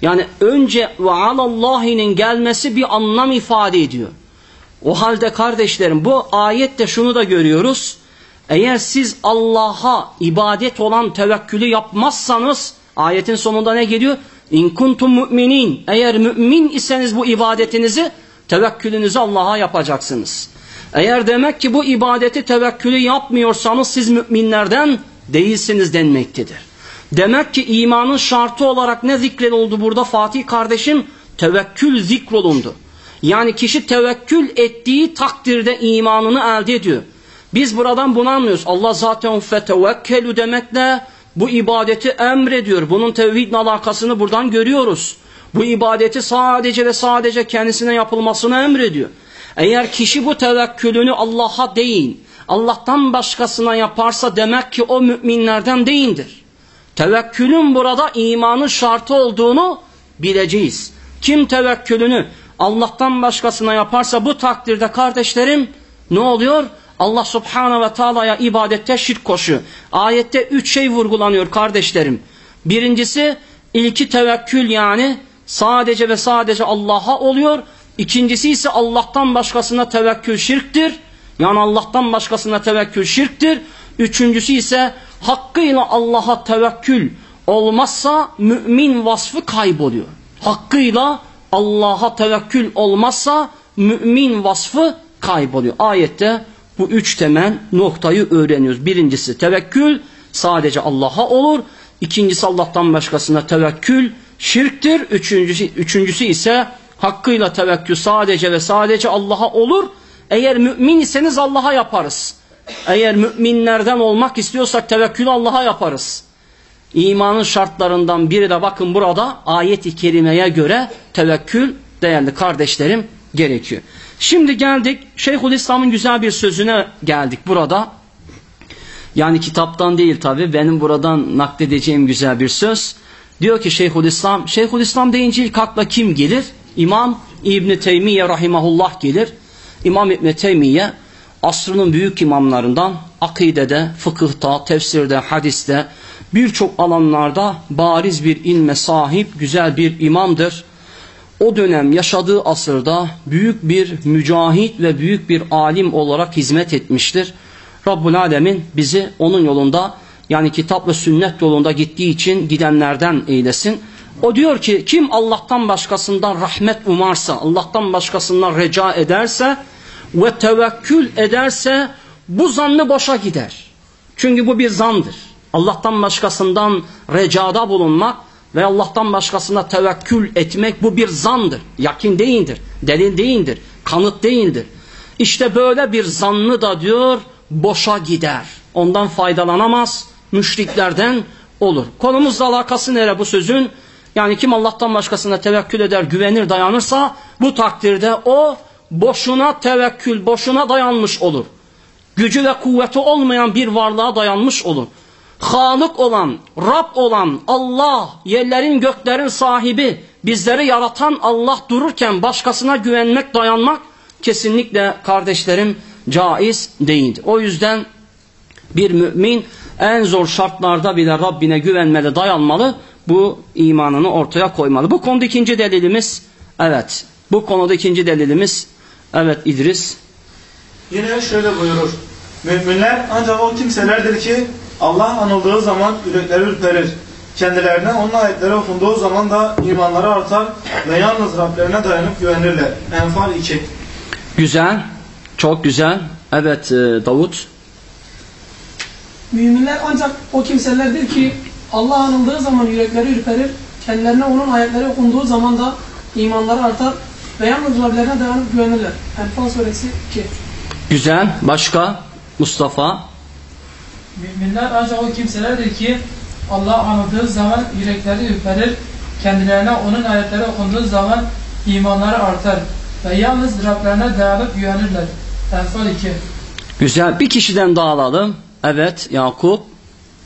Yani önce ve alallahi'nin gelmesi bir anlam ifade ediyor. O halde kardeşlerim bu ayette şunu da görüyoruz. Eğer siz Allah'a ibadet olan tevekkülü yapmazsanız ayetin sonunda ne geliyor? İn kuntum müminin. Eğer mümin iseniz bu ibadetinizi tevekkülünüzü Allah'a yapacaksınız. Eğer demek ki bu ibadeti tevekkülü yapmıyorsanız siz müminlerden değilsiniz denmektedir. Demek ki imanın şartı olarak ne zikredildi burada Fatih kardeşim? Tevekkül zikrolundu. Yani kişi tevekkül ettiği takdirde imanını elde ediyor. Biz buradan bunu anlıyoruz. Allah zaten fetevekkelü demekle bu ibadeti emrediyor. Bunun tevhidle alakasını buradan görüyoruz. Bu ibadeti sadece ve sadece kendisine yapılmasını emrediyor. Eğer kişi bu tevekkülünü Allah'a değil, Allah'tan başkasına yaparsa demek ki o müminlerden değildir. Tevekkülün burada imanın şartı olduğunu bileceğiz. Kim tevekkülünü Allah'tan başkasına yaparsa bu takdirde kardeşlerim ne oluyor? Allah subhanahu ve taala'ya ibadette şirk koşuyor. Ayette üç şey vurgulanıyor kardeşlerim. Birincisi ilki tevekkül yani sadece ve sadece Allah'a oluyor. İkincisi ise Allah'tan başkasına tevekkül şirktir. Yani Allah'tan başkasına tevekkül şirktir. Üçüncüsü ise hakkıyla Allah'a tevekkül olmazsa mümin vasfı kayboluyor. Hakkıyla Allah'a tevekkül olmazsa mümin vasfı kayboluyor. Ayette bu üç temel noktayı öğreniyoruz. Birincisi tevekkül sadece Allah'a olur. İkincisi Allah'tan başkasına tevekkül şirktir. Üçüncüsü, üçüncüsü ise hakkıyla tevekkül sadece ve sadece Allah'a olur. Eğer mümin iseniz Allah'a yaparız. Eğer müminlerden olmak istiyorsak tevekkül Allah'a yaparız. İmanın şartlarından biri de bakın burada ayet-i kerimeye göre tevekkül değerli kardeşlerim gerekiyor. Şimdi geldik Şeyhülislam'ın güzel bir sözüne geldik burada. Yani kitaptan değil tabi benim buradan nakledeceğim güzel bir söz. Diyor ki Şeyhülislam, Şeyhülislam deyince ilk akla kim gelir? İmam İbni Teymiye rahimahullah gelir. İmam İbni Teymiye asrının büyük imamlarından akidede, fıkıhta, tefsirde, hadiste birçok alanlarda bariz bir ilme sahip güzel bir imamdır. O dönem yaşadığı asırda büyük bir mücahit ve büyük bir alim olarak hizmet etmiştir. Rabbul Alemin bizi onun yolunda yani kitap ve sünnet yolunda gittiği için gidenlerden eylesin. O diyor ki kim Allah'tan başkasından rahmet umarsa, Allah'tan başkasından reca ederse ve tevekkül ederse bu zannı boşa gider. Çünkü bu bir zandır. Allah'tan başkasından recada bulunmak ve Allah'tan başkasına tevekkül etmek bu bir zandır. Yakin değildir, delil değildir, kanıt değildir. İşte böyle bir zannı da diyor boşa gider. Ondan faydalanamaz, müşriklerden olur. Konumuzla alakası nere bu sözün? Yani kim Allah'tan başkasına tevekkül eder, güvenir, dayanırsa bu takdirde o boşuna tevekkül, boşuna dayanmış olur. Gücü ve kuvveti olmayan bir varlığa dayanmış olur. Halık olan, Rab olan Allah, yerlerin göklerin sahibi, bizleri yaratan Allah dururken başkasına güvenmek, dayanmak kesinlikle kardeşlerim caiz değildir. O yüzden bir mümin En zor şartlarda bile Rabbine güvenmeli, dayanmalı. Bu imanını ortaya koymalı. Bu konuda ikinci delilimiz, evet. Bu konuda ikinci delilimiz, evet İdris. Yine şöyle buyurur. Müminler ancak o kimselerdir ki Allah anıldığı zaman yürekleri ürperir. Kendilerine onun ayetleri okunduğu zaman da imanları artar ve yalnız Rablerine dayanıp güvenirler. Enfal 2. Güzel, çok güzel. Evet e, Davut. Müminler ancak o kimselerdir ki Allah anıldığı zaman yürekleri ürperir, kendilerine onun ayetleri okunduğu zaman da imanları artar ve yalnız Rablerine dayanıp güvenirler. Enfal suresi 2. Güzel. Başka? Mustafa. Müminler ancak o kimselerdir ki Allah anıldığı zaman yürekleri ürperir, kendilerine onun ayetleri okunduğu zaman imanları artar ve yalnız Rablerine dayanıp güvenirler. Enfal 2 Güzel. Bir kişiden daha alalım. Evet Yakup.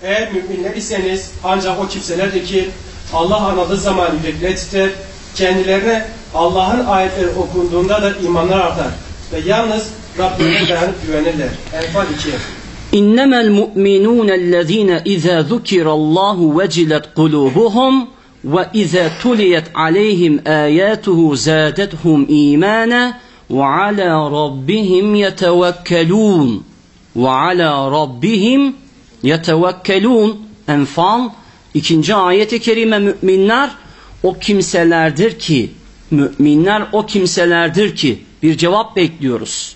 Eğer müminler iseniz ancak o kimselerdir ki Allah anıldığı zaman yürekleri titrer, kendilerine Allah'ın ayetleri okunduğunda da imanlar artar ve yalnız Rablerine dayanıp güvenirler. Enfal 2 İnnemel mu'minûnellezîne izâ zukirallâhu vecilet kulûbuhum ve izâ tuliyet aleyhim âyâtuhu zâdethum îmâne ve alâ rabbihim yetevekkelûn ve alâ rabbihim yetevekkelûn Enfal 2. ayet-i kerime müminler o kimselerdir ki müminler o kimselerdir ki bir cevap bekliyoruz.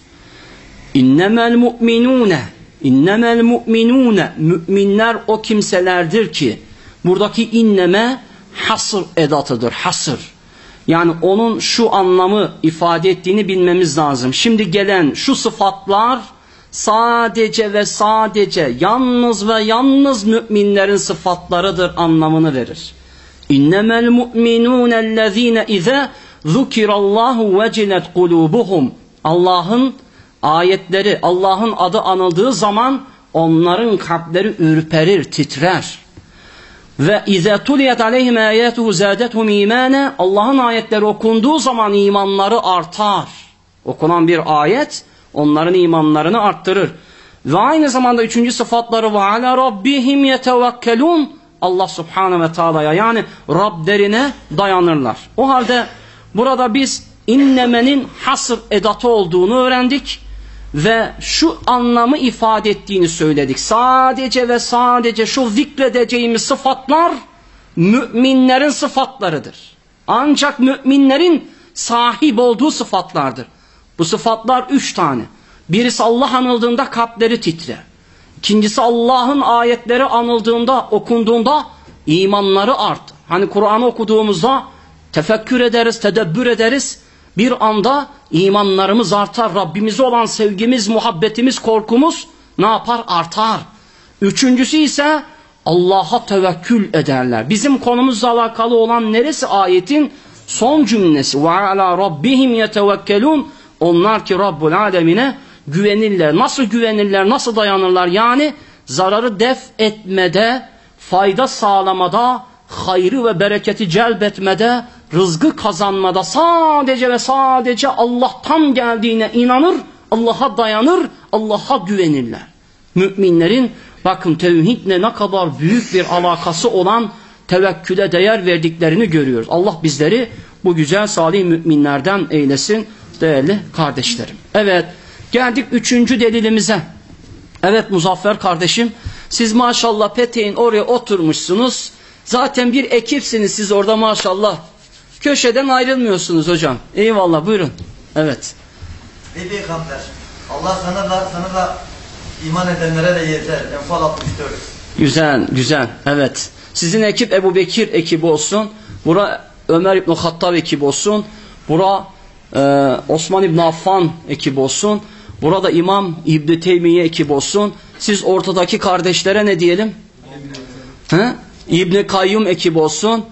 İnnemel mu'minûne İnnemel mu'minune müminler o kimselerdir ki buradaki inneme hasır edatıdır. Hasır. Yani onun şu anlamı ifade ettiğini bilmemiz lazım. Şimdi gelen şu sıfatlar sadece ve sadece yalnız ve yalnız müminlerin sıfatlarıdır anlamını verir. İnnemel mu'minûnellezîne izâ zukirallahu vecilet kulubuhum. Allah'ın ayetleri, Allah'ın adı anıldığı zaman onların kalpleri ürperir, titrer. Ve izâ tuliyet aleyhim âyâtuhu zâdethum imâne Allah'ın ayetleri okunduğu zaman imanları artar. Okunan bir ayet onların imanlarını arttırır. Ve aynı zamanda üçüncü sıfatları ve ala rabbihim yetevekkelun Allah subhanahu ve taala'ya yani Rablerine dayanırlar. O halde burada biz innemenin hasır edatı olduğunu öğrendik ve şu anlamı ifade ettiğini söyledik. Sadece ve sadece şu zikredeceğimiz sıfatlar müminlerin sıfatlarıdır. Ancak müminlerin sahip olduğu sıfatlardır. Bu sıfatlar üç tane. Birisi Allah anıldığında kalpleri titrer. İkincisi Allah'ın ayetleri anıldığında, okunduğunda imanları artar. Hani Kur'an'ı okuduğumuzda tefekkür ederiz, tedebbür ederiz. Bir anda imanlarımız artar. Rabbimize olan sevgimiz, muhabbetimiz, korkumuz ne yapar? Artar. Üçüncüsü ise Allah'a tevekkül ederler. Bizim konumuzla alakalı olan neresi ayetin? Son cümlesi. Ala rabbihim yetevekkelun. Onlar ki Rabbul alemine güvenirler. Nasıl güvenirler? Nasıl dayanırlar? Yani zararı def etmede, fayda sağlamada, hayrı ve bereketi celbetmede, rızkı kazanmada sadece ve sadece Allah'tan geldiğine inanır, Allah'a dayanır, Allah'a güvenirler. Müminlerin bakın tevhidle ne kadar büyük bir alakası olan tevekküle değer verdiklerini görüyoruz. Allah bizleri bu güzel salih müminlerden eylesin değerli kardeşlerim. Evet geldik üçüncü delilimize. Evet Muzaffer kardeşim siz maşallah peteğin oraya oturmuşsunuz. Zaten bir ekipsiniz siz orada maşallah. Köşeden ayrılmıyorsunuz hocam. Eyvallah buyurun. Evet. Ey peygamber Allah sana da sana da iman edenlere de yeter. Enfal 64. Güzel güzel evet. Sizin ekip Ebu Bekir ekibi olsun. Bura Ömer İbn Hattab ekibi olsun. Bura e, Osman İbn Affan ekibi olsun. Burada İmam İbn Teymiye ekibi olsun. Siz ortadaki kardeşlere ne diyelim? He? İbn Kayyum ekibi olsun.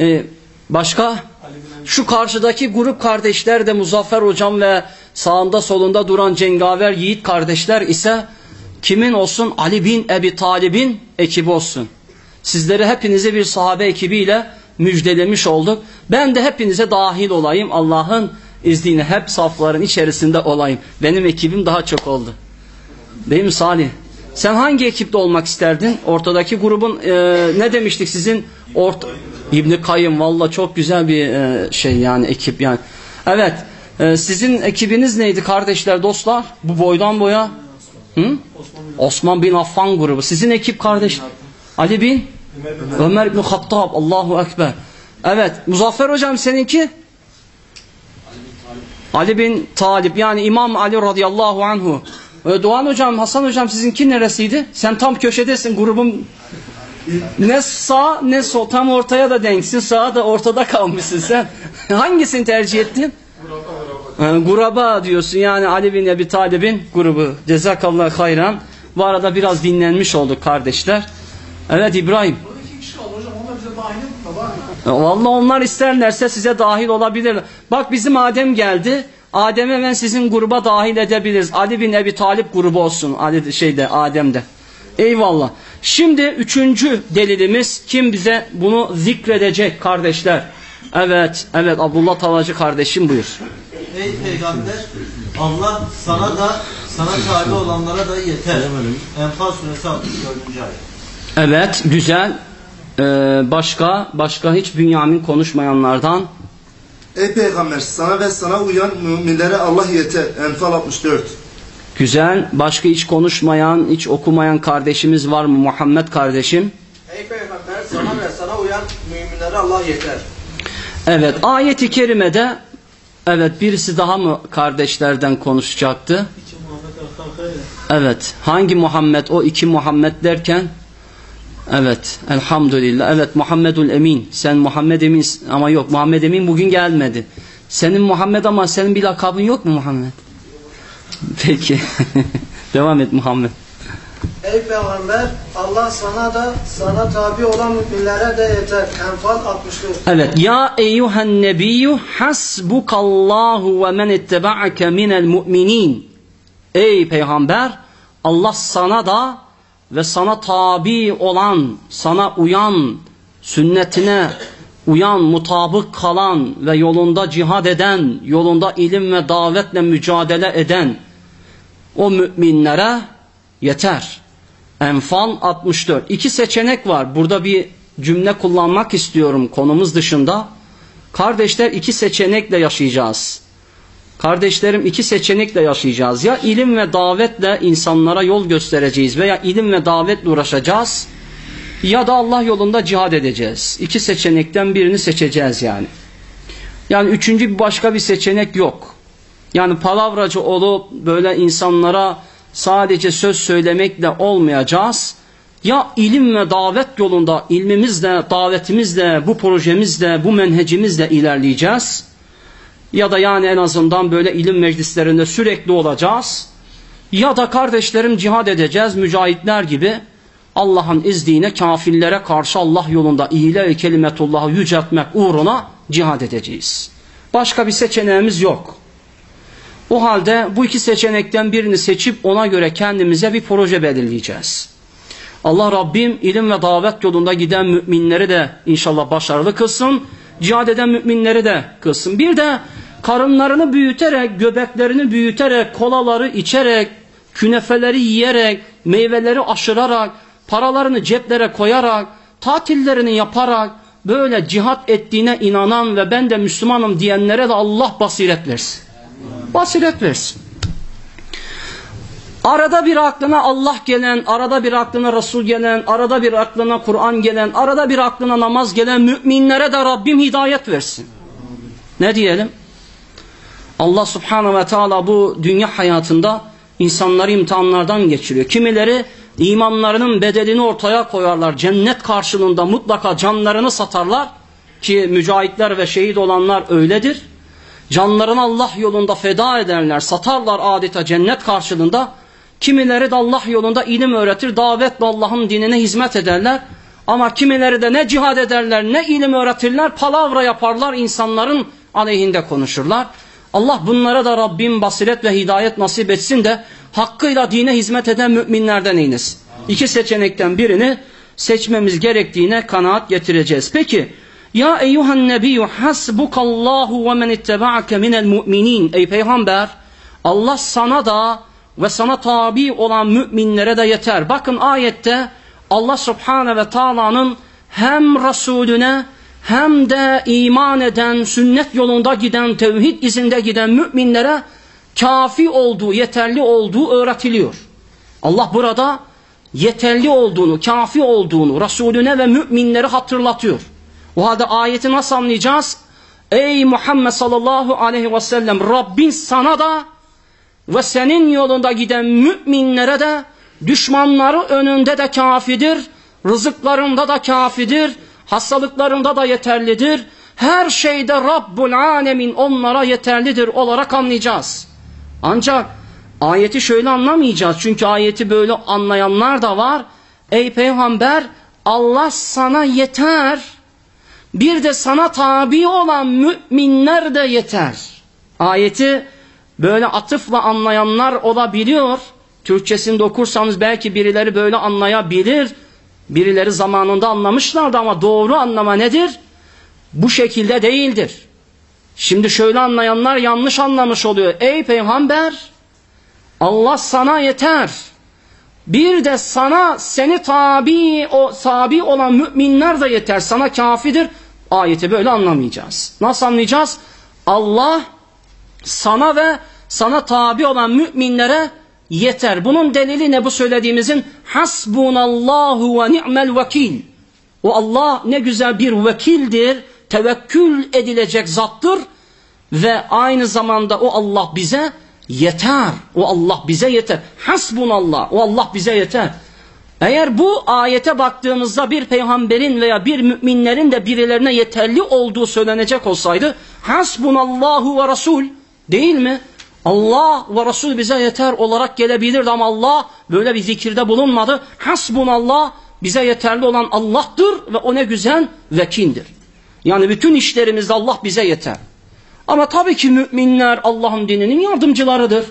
E, başka? Şu karşıdaki grup kardeşler de Muzaffer hocam ve sağında solunda duran cengaver yiğit kardeşler ise kimin olsun? Ali bin Ebi Talib'in ekibi olsun. Sizleri hepinize bir sahabe ekibiyle müjdelemiş olduk. Ben de hepinize dahil olayım. Allah'ın izniyle hep safların içerisinde olayım. Benim ekibim daha çok oldu. Değil mi Salih? Sen hangi ekipte olmak isterdin? Ortadaki grubun e, ne demiştik sizin? Orta İbn Kayyım valla çok güzel bir e, şey yani ekip yani. Evet. e, sizin ekibiniz neydi kardeşler, dostlar? Bu boydan boya. Hı? Osman bin Affan grubu. Sizin ekip kardeş. Ali bin Ömer bin Hattab. Allahu Ekber. Evet. Muzaffer hocam seninki? Ali bin Talip yani İmam Ali radıyallahu anhu. Ee, Doğan hocam, Hasan hocam sizinki neresiydi? Sen tam köşedesin grubun. Ne sağ ne sol tam ortaya da denksin. Sağa da ortada kalmışsın sen. Hangisini tercih ettin? Ee, Guraba diyorsun yani Ali bin Ebi Talib'in grubu. Cezakallah hayran. Bu arada biraz dinlenmiş olduk kardeşler. Evet İbrahim. Kaldı hocam. Onlar bize dahil mi? Var mı? Vallahi onlar isterlerse size dahil olabilirler. Bak bizim Adem geldi. Adem'i hemen sizin gruba dahil edebiliriz. Ali bin Ebi Talip grubu olsun. Ali şeyde Adem'de. Eyvallah. Şimdi üçüncü delilimiz kim bize bunu zikredecek kardeşler? Evet, evet Abdullah Tavacı kardeşim buyur. Ey peygamber Allah sana da sana tabi olanlara da yeter. Enfal suresi 64. ayet. Evet, güzel. Ee, başka, başka hiç Bünyamin konuşmayanlardan Ey peygamber sana ve sana uyan müminlere Allah yeter. Enfal 64. Güzel. Başka hiç konuşmayan, hiç okumayan kardeşimiz var mı? Muhammed kardeşim. Ey peygamber sana ve sana uyan müminlere Allah yeter. Evet. Ayeti kerimede evet birisi daha mı kardeşlerden konuşacaktı? Evet. Hangi Muhammed? O iki Muhammed derken Evet. Elhamdülillah. Evet Muhammedul Emin. Sen Muhammed Emin ama yok Muhammed Emin bugün gelmedi. Senin Muhammed ama senin bir lakabın yok mu Muhammed? Peki. Devam et Muhammed. Ey peygamber Allah sana da sana tabi olan müminlere de yeter. Enfal 64. Evet. Ya eyyuhen nebiyyü hasbukallahu ve men ittebaake minel mu'minin. Ey peygamber Allah sana da ve sana tabi olan, sana uyan, sünnetine uyan, mutabık kalan ve yolunda cihad eden, yolunda ilim ve davetle mücadele eden o müminlere yeter. Enfal 64. İki seçenek var. Burada bir cümle kullanmak istiyorum konumuz dışında. Kardeşler iki seçenekle yaşayacağız. Kardeşlerim iki seçenekle yaşayacağız. Ya ilim ve davetle insanlara yol göstereceğiz veya ilim ve davetle uğraşacağız ya da Allah yolunda cihad edeceğiz. İki seçenekten birini seçeceğiz yani. Yani üçüncü bir başka bir seçenek yok. Yani palavracı olup böyle insanlara sadece söz söylemekle olmayacağız. Ya ilim ve davet yolunda ilmimizle, davetimizle, bu projemizle, bu menhecimizle ilerleyeceğiz ya da yani en azından böyle ilim meclislerinde sürekli olacağız. Ya da kardeşlerim cihad edeceğiz mücahitler gibi Allah'ın izniyle kafirlere karşı Allah yolunda iyile ve kelimetullahı yüceltmek uğruna cihad edeceğiz. Başka bir seçeneğimiz yok. O halde bu iki seçenekten birini seçip ona göre kendimize bir proje belirleyeceğiz. Allah Rabbim ilim ve davet yolunda giden müminleri de inşallah başarılı kılsın. Cihad eden müminleri de kılsın. Bir de karınlarını büyüterek, göbeklerini büyüterek, kolaları içerek, künefeleri yiyerek, meyveleri aşırarak, paralarını ceplere koyarak, tatillerini yaparak, böyle cihat ettiğine inanan ve ben de Müslümanım diyenlere de Allah basiret versin. Basiret versin. Arada bir aklına Allah gelen, arada bir aklına Resul gelen, arada bir aklına Kur'an gelen, arada bir aklına namaz gelen müminlere de Rabbim hidayet versin. Ne diyelim? Allah subhanahu ve teala bu dünya hayatında insanları imtihanlardan geçiriyor. Kimileri imanlarının bedelini ortaya koyarlar. Cennet karşılığında mutlaka canlarını satarlar ki mücahitler ve şehit olanlar öyledir. Canlarını Allah yolunda feda ederler, satarlar adeta cennet karşılığında. Kimileri de Allah yolunda ilim öğretir, davetle Allah'ın dinine hizmet ederler. Ama kimileri de ne cihad ederler, ne ilim öğretirler, palavra yaparlar, insanların aleyhinde konuşurlar. Allah bunlara da Rabbim basiret ve hidayet nasip etsin de hakkıyla dine hizmet eden müminlerden eylesin. İki seçenekten birini seçmemiz gerektiğine kanaat getireceğiz. Peki, ya eyyuhan nebiyyü hasbukallahu ve men ittebaake minel mu'minin. Ey peygamber, Allah sana da ve sana tabi olan müminlere de yeter. Bakın ayette Allah Subhanahu ve Taala'nın hem Resulüne hem de iman eden, sünnet yolunda giden, tevhid izinde giden müminlere kafi olduğu, yeterli olduğu öğretiliyor. Allah burada yeterli olduğunu, kafi olduğunu Resulüne ve müminleri hatırlatıyor. O halde ayeti nasıl anlayacağız? Ey Muhammed sallallahu aleyhi ve sellem Rabbin sana da ve senin yolunda giden müminlere de düşmanları önünde de kafidir, rızıklarında da kafidir, hastalıklarında da yeterlidir. Her şeyde Rabbul Alemin onlara yeterlidir olarak anlayacağız. Ancak ayeti şöyle anlamayacağız. Çünkü ayeti böyle anlayanlar da var. Ey peygamber Allah sana yeter. Bir de sana tabi olan müminler de yeter. Ayeti böyle atıfla anlayanlar olabiliyor. Türkçesini okursanız belki birileri böyle anlayabilir. Birileri zamanında anlamışlardı ama doğru anlama nedir? Bu şekilde değildir. Şimdi şöyle anlayanlar yanlış anlamış oluyor. Ey peygamber Allah sana yeter. Bir de sana seni tabi o tabi olan müminler de yeter. Sana kafidir. Ayeti böyle anlamayacağız. Nasıl anlayacağız? Allah sana ve sana tabi olan müminlere yeter. Bunun delili ne bu söylediğimizin? Hasbunallahu ve ni'mel vekil. O Allah ne güzel bir vekildir. Tevekkül edilecek zattır. Ve aynı zamanda o Allah bize yeter. O Allah bize yeter. Hasbunallah. O Allah bize yeter. Eğer bu ayete baktığımızda bir peygamberin veya bir müminlerin de birilerine yeterli olduğu söylenecek olsaydı hasbunallahu ve rasul değil mi? Allah ve Resul bize yeter olarak gelebilirdi ama Allah böyle bir zikirde bulunmadı. Hasbunallah bize yeterli olan Allah'tır ve o ne güzel vekildir. Yani bütün işlerimizde Allah bize yeter. Ama tabii ki müminler Allah'ın dininin yardımcılarıdır.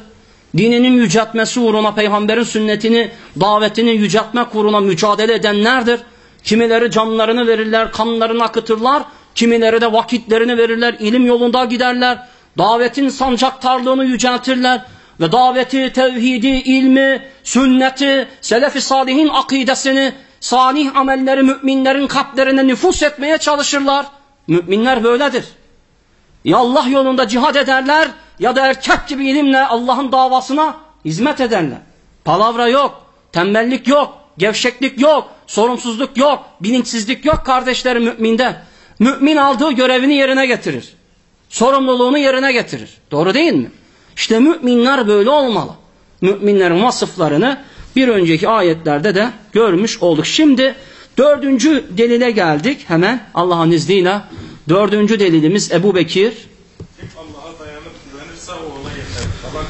Dininin yüceltmesi uğruna peygamberin sünnetini, davetini yüceltmek uğruna mücadele edenlerdir. Kimileri canlarını verirler, kanlarını akıtırlar. Kimileri de vakitlerini verirler, ilim yolunda giderler. Davetin sancaktarlığını yüceltirler. Ve daveti, tevhidi, ilmi, sünneti, selef-i salihin akidesini, salih amelleri müminlerin kalplerine nüfus etmeye çalışırlar. Müminler böyledir. Ya Allah yolunda cihad ederler ya da erkek gibi ilimle Allah'ın davasına hizmet ederler. Palavra yok, tembellik yok, gevşeklik yok, sorumsuzluk yok, bilinçsizlik yok kardeşlerim müminde. Mümin aldığı görevini yerine getirir. Sorumluluğunu yerine getirir. Doğru değil mi? İşte müminler böyle olmalı. Müminlerin vasıflarını bir önceki ayetlerde de görmüş olduk. Şimdi dördüncü delile geldik hemen Allah'ın izniyle. Dördüncü delilimiz Ebu Bekir. Kim Allah'a dayanıp güvenirse o ona yeter. Talak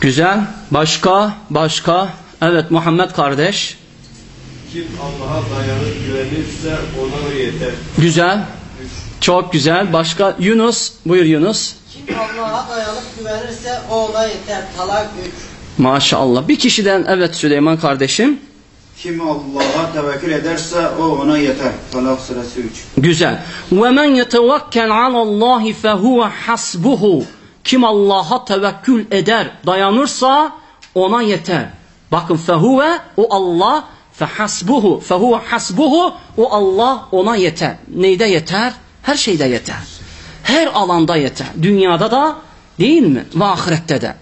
Güzel. Başka, başka. Evet Muhammed kardeş. Kim Allah'a dayanıp güvenirse ona o yeter. Güzel. Çok güzel. Başka Yunus. Buyur Yunus. Kim Allah'a dayanıp güvenirse o ona yeter. Talak 3. Maşallah. Bir kişiden evet Süleyman kardeşim. Kim Allah'a tevekkül ederse o ona yeter. Talak suresi 3. Güzel. Ve men yetevekkel alallahi fehuve hasbuhu. Kim Allah'a tevekkül eder, dayanırsa ona yeter. Bakın fehuve o Allah fehasbuhu. Fehuve hasbuhu o Allah ona yeter. Neyde yeter? Her şeyde yeter. Her alanda yeter. Dünyada da değil mi? Ve ahirette de.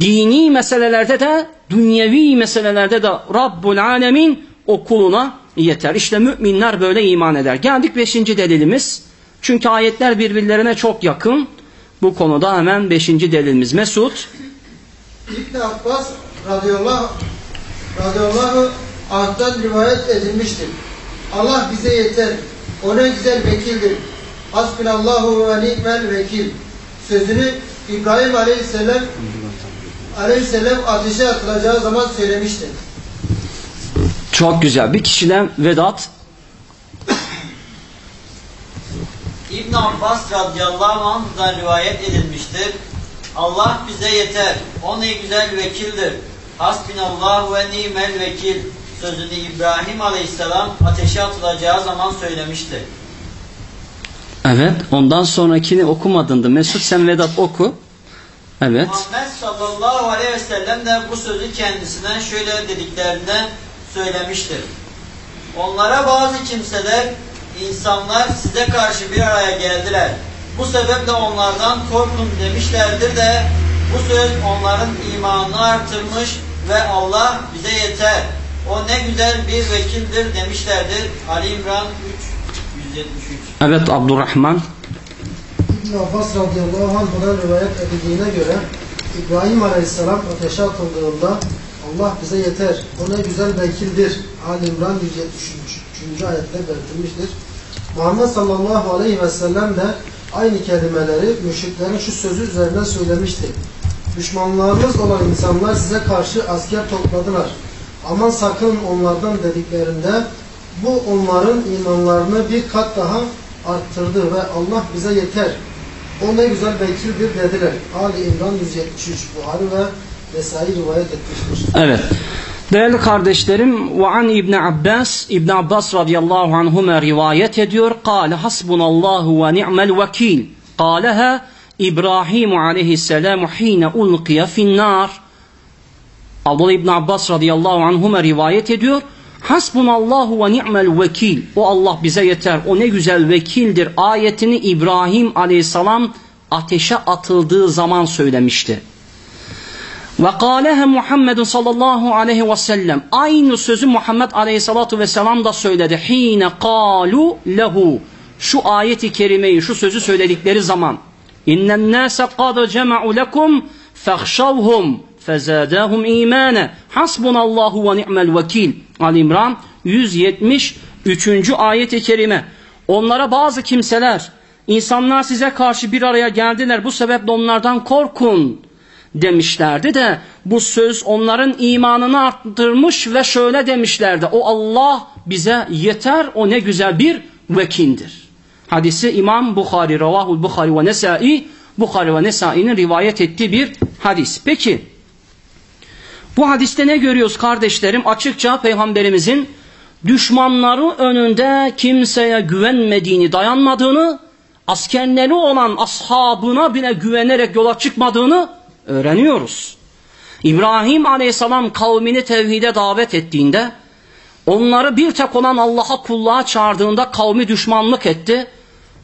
Dini meselelerde de, dünyevi meselelerde de Rabbul Alemin o kuluna yeter. İşte müminler böyle iman eder. Geldik beşinci delilimiz. Çünkü ayetler birbirlerine çok yakın. Bu konuda hemen beşinci delilimiz. Mesud. İbn Abbas radıyallahu, radıyallahu anh'tan rivayet edilmiştir. Allah bize yeter. O ne güzel vekildir. Hasbinallahu ve ni'mel vekil. Sözünü İbrahim aleyhisselam aleyhisselam ateşe atılacağı zaman söylemiştir. Çok güzel. Bir kişiden Vedat. İbn Abbas radıyallahu anh'dan rivayet edilmiştir. Allah bize yeter. O ne güzel vekildir. Hasbinallah ve nimel vekil sözünü İbrahim aleyhisselam ateşe atılacağı zaman söylemişti. Evet. Ondan sonrakini okumadın da. Mesut sen Vedat oku. Evet. Muhammed sallallahu aleyhi ve sellem de bu sözü kendisine şöyle dediklerinde söylemiştir. Onlara bazı kimseler, insanlar size karşı bir araya geldiler. Bu sebeple onlardan korkun demişlerdir de bu söz onların imanını artırmış ve Allah bize yeter. O ne güzel bir vekildir demişlerdir. Ali İmran 3 173. Evet Abdurrahman. İbn Abbas radıyallahu anh'dan rivayet edildiğine göre İbrahim aleyhisselam ateşe atıldığında Allah bize yeter. O ne güzel vekildir. Ali İmran 173. ayette belirtilmiştir. Muhammed sallallahu aleyhi ve sellem de aynı kelimeleri müşriklerin şu sözü üzerine söylemişti. Düşmanlarınız olan insanlar size karşı asker topladılar. Aman sakın onlardan dediklerinde bu onların imanlarını bir kat daha arttırdı ve Allah bize yeter. O ne güzel vekildir dediler. Ali İmran 173 Buhari ve Nesai rivayet etmiştir. Evet. Değerli kardeşlerim, ve an İbn Abbas, İbn Abbas radıyallahu anhuma rivayet ediyor. Kale hasbunallahu ve ni'mel vekil. Kaleha İbrahim aleyhisselam hine ulqiya finnar. Abdullah İbn Abbas radıyallahu anhuma rivayet ediyor. Hasbunallahu ve ni'mel vekil. O Allah bize yeter. O ne güzel vekildir. Ayetini İbrahim aleyhisselam ateşe atıldığı zaman söylemişti. Ve kâlehe Muhammed sallallahu aleyhi ve sellem. Aynı sözü Muhammed aleyhissalatu vesselam da söyledi. Hine kalu lehu. Şu ayeti kerimeyi, şu sözü söyledikleri zaman. İnnen nâse kad cema'u lekum fehşavhum fezâdâhum imâne. Hasbunallahu ve ni'mel vekil. Ali İmran 173. ayeti kerime. Onlara bazı kimseler, insanlar size karşı bir araya geldiler. Bu sebeple onlardan korkun demişlerdi de bu söz onların imanını arttırmış ve şöyle demişlerdi. O Allah bize yeter o ne güzel bir vekildir. Hadisi İmam Bukhari, Ravahul Bukhari ve Nesai, Bukhari ve Nesai'nin rivayet ettiği bir hadis. Peki bu hadiste ne görüyoruz kardeşlerim? Açıkça Peygamberimizin düşmanları önünde kimseye güvenmediğini, dayanmadığını, askerleri olan ashabına bile güvenerek yola çıkmadığını öğreniyoruz. İbrahim aleyhisselam kavmini tevhide davet ettiğinde, onları bir tek olan Allah'a kulluğa çağırdığında kavmi düşmanlık etti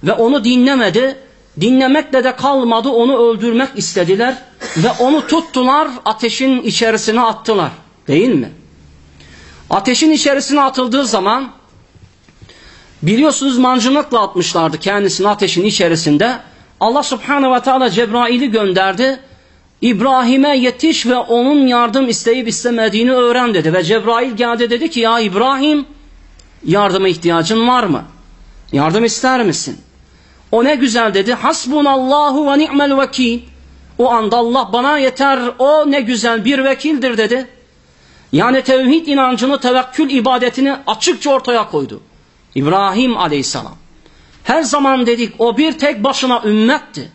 ve onu dinlemedi. Dinlemekle de kalmadı, onu öldürmek istediler ve onu tuttular, ateşin içerisine attılar. Değil mi? Ateşin içerisine atıldığı zaman biliyorsunuz mancınıkla atmışlardı kendisini ateşin içerisinde. Allah subhanehu ve teala Cebrail'i gönderdi. İbrahim'e yetiş ve onun yardım isteyip istemediğini öğren dedi. Ve Cebrail geldi dedi ki ya İbrahim yardıma ihtiyacın var mı? Yardım ister misin? O ne güzel dedi. Hasbunallahu ve ni'mel vekil. O anda Allah bana yeter. O ne güzel bir vekildir dedi. Yani tevhid inancını, tevekkül ibadetini açıkça ortaya koydu. İbrahim aleyhisselam. Her zaman dedik o bir tek başına ümmetti.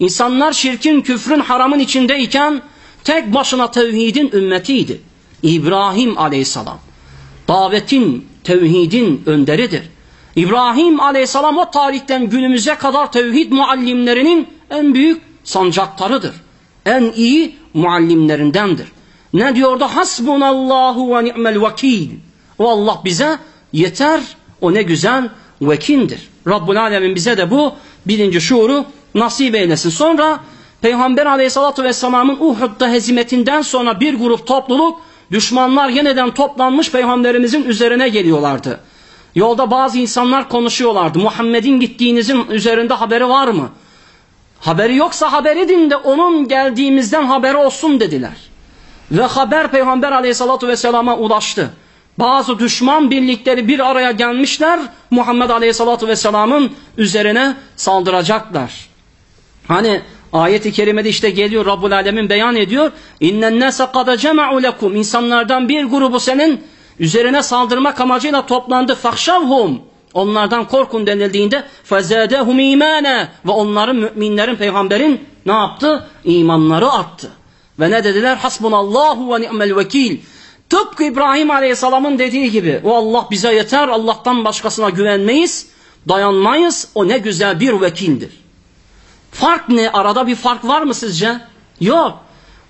İnsanlar şirkin, küfrün, haramın içindeyken tek başına tevhidin ümmetiydi. İbrahim aleyhisselam. Davetin, tevhidin önderidir. İbrahim aleyhisselam o tarihten günümüze kadar tevhid muallimlerinin en büyük sancaktarıdır. En iyi muallimlerindendir. Ne diyordu? Hasbunallahu ve ni'mel vekil. O Allah bize yeter. O ne güzel vekildir. Rabbul Alemin bize de bu birinci şuuru nasip eylesin. Sonra Peygamber aleyhissalatü vesselamın Uhud'da hezimetinden sonra bir grup topluluk düşmanlar yeniden toplanmış peygamberimizin üzerine geliyorlardı. Yolda bazı insanlar konuşuyorlardı. Muhammed'in gittiğinizin üzerinde haberi var mı? Haberi yoksa haber edin de onun geldiğimizden haberi olsun dediler. Ve haber Peygamber aleyhissalatü vesselama ulaştı. Bazı düşman birlikleri bir araya gelmişler. Muhammed aleyhissalatü vesselamın üzerine saldıracaklar. Hani ayeti kerimede işte geliyor Rabbul Alemin beyan ediyor. İnnen nase kad cema'u lekum. İnsanlardan bir grubu senin üzerine saldırmak amacıyla toplandı. Fahşavhum. Onlardan korkun denildiğinde fezadehum imane ve onların müminlerin peygamberin ne yaptı? İmanları arttı. Ve ne dediler? Hasbunallahu ve ni'mel vekil. Tıpkı İbrahim Aleyhisselam'ın dediği gibi o Allah bize yeter Allah'tan başkasına güvenmeyiz, dayanmayız. O ne güzel bir vekildir. Fark ne? Arada bir fark var mı sizce? Yok.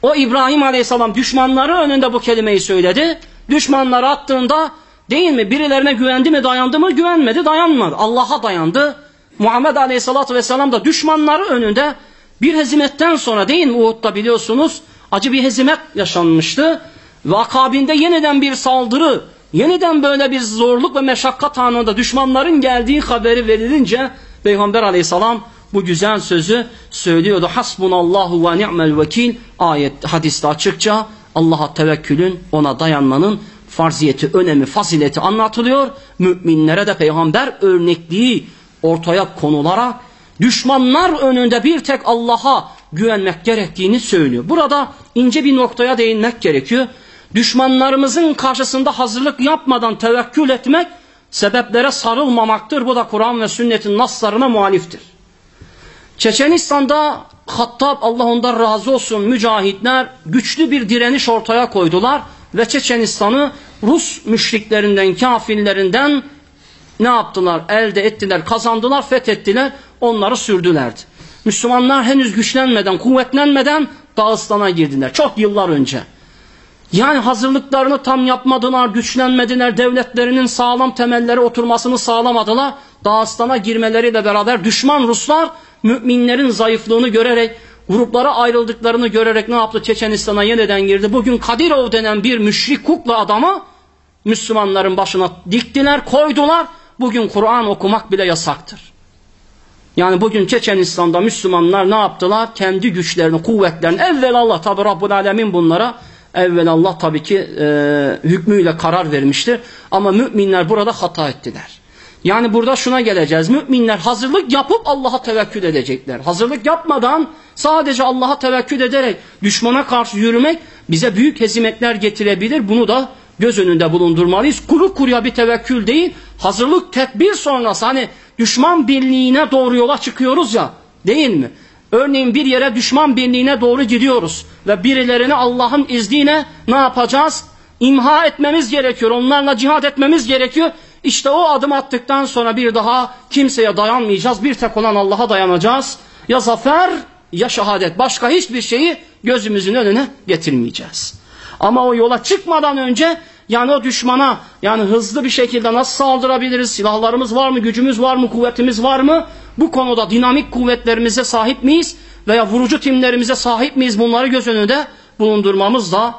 O İbrahim Aleyhisselam düşmanları önünde bu kelimeyi söyledi. Düşmanları attığında değil mi birilerine güvendi mi dayandı mı güvenmedi dayanmadı. Allah'a dayandı. Muhammed Aleyhisselatü Vesselam da düşmanları önünde bir hezimetten sonra değil mi Uhud'da biliyorsunuz acı bir hezimet yaşanmıştı. Ve akabinde yeniden bir saldırı, yeniden böyle bir zorluk ve meşakkat anında düşmanların geldiği haberi verilince Peygamber aleyhisselam bu güzel sözü söylüyordu. Hasbunallahu ve ni'mel vekil ayet hadiste açıkça Allah'a tevekkülün, ona dayanmanın farziyeti, önemi, fazileti anlatılıyor. Müminlere de peygamber örnekliği ortaya konularak düşmanlar önünde bir tek Allah'a güvenmek gerektiğini söylüyor. Burada ince bir noktaya değinmek gerekiyor. Düşmanlarımızın karşısında hazırlık yapmadan tevekkül etmek sebeplere sarılmamaktır. Bu da Kur'an ve sünnetin naslarına muhaliftir. Çeçenistan'da Hattab Allah ondan razı olsun mücahitler güçlü bir direniş ortaya koydular ve Çeçenistan'ı Rus müşriklerinden, kafirlerinden ne yaptılar? Elde ettiler, kazandılar, fethettiler, onları sürdülerdi. Müslümanlar henüz güçlenmeden, kuvvetlenmeden Dağıstan'a girdiler. Çok yıllar önce. Yani hazırlıklarını tam yapmadılar, güçlenmediler, devletlerinin sağlam temelleri oturmasını sağlamadılar. Dağıstan'a girmeleriyle beraber düşman Ruslar müminlerin zayıflığını görerek, gruplara ayrıldıklarını görerek ne yaptı? Çeçenistan'a yeniden girdi. Bugün Kadirov denen bir müşrik kukla adamı Müslümanların başına diktiler, koydular. Bugün Kur'an okumak bile yasaktır. Yani bugün Çeçenistan'da Müslümanlar ne yaptılar? Kendi güçlerini, kuvvetlerini, evvel Allah tabi Rabbul Alemin bunlara evvel Allah tabii ki e, hükmüyle karar vermiştir. Ama müminler burada hata ettiler. Yani burada şuna geleceğiz. Müminler hazırlık yapıp Allah'a tevekkül edecekler. Hazırlık yapmadan sadece Allah'a tevekkül ederek düşmana karşı yürümek bize büyük hezimetler getirebilir. Bunu da göz önünde bulundurmalıyız. Kuru kuruya bir tevekkül değil, hazırlık tedbir sonrası hani düşman birliğine doğru yola çıkıyoruz ya değil mi? Örneğin bir yere düşman birliğine doğru gidiyoruz ve birilerini Allah'ın izniyle ne yapacağız? İmha etmemiz gerekiyor. Onlarla cihad etmemiz gerekiyor. İşte o adım attıktan sonra bir daha kimseye dayanmayacağız. Bir tek olan Allah'a dayanacağız. Ya zafer ya şehadet. Başka hiçbir şeyi gözümüzün önüne getirmeyeceğiz. Ama o yola çıkmadan önce yani o düşmana yani hızlı bir şekilde nasıl saldırabiliriz? Silahlarımız var mı? Gücümüz var mı? Kuvvetimiz var mı? Bu konuda dinamik kuvvetlerimize sahip miyiz? Veya vurucu timlerimize sahip miyiz? Bunları göz önünde bulundurmamız da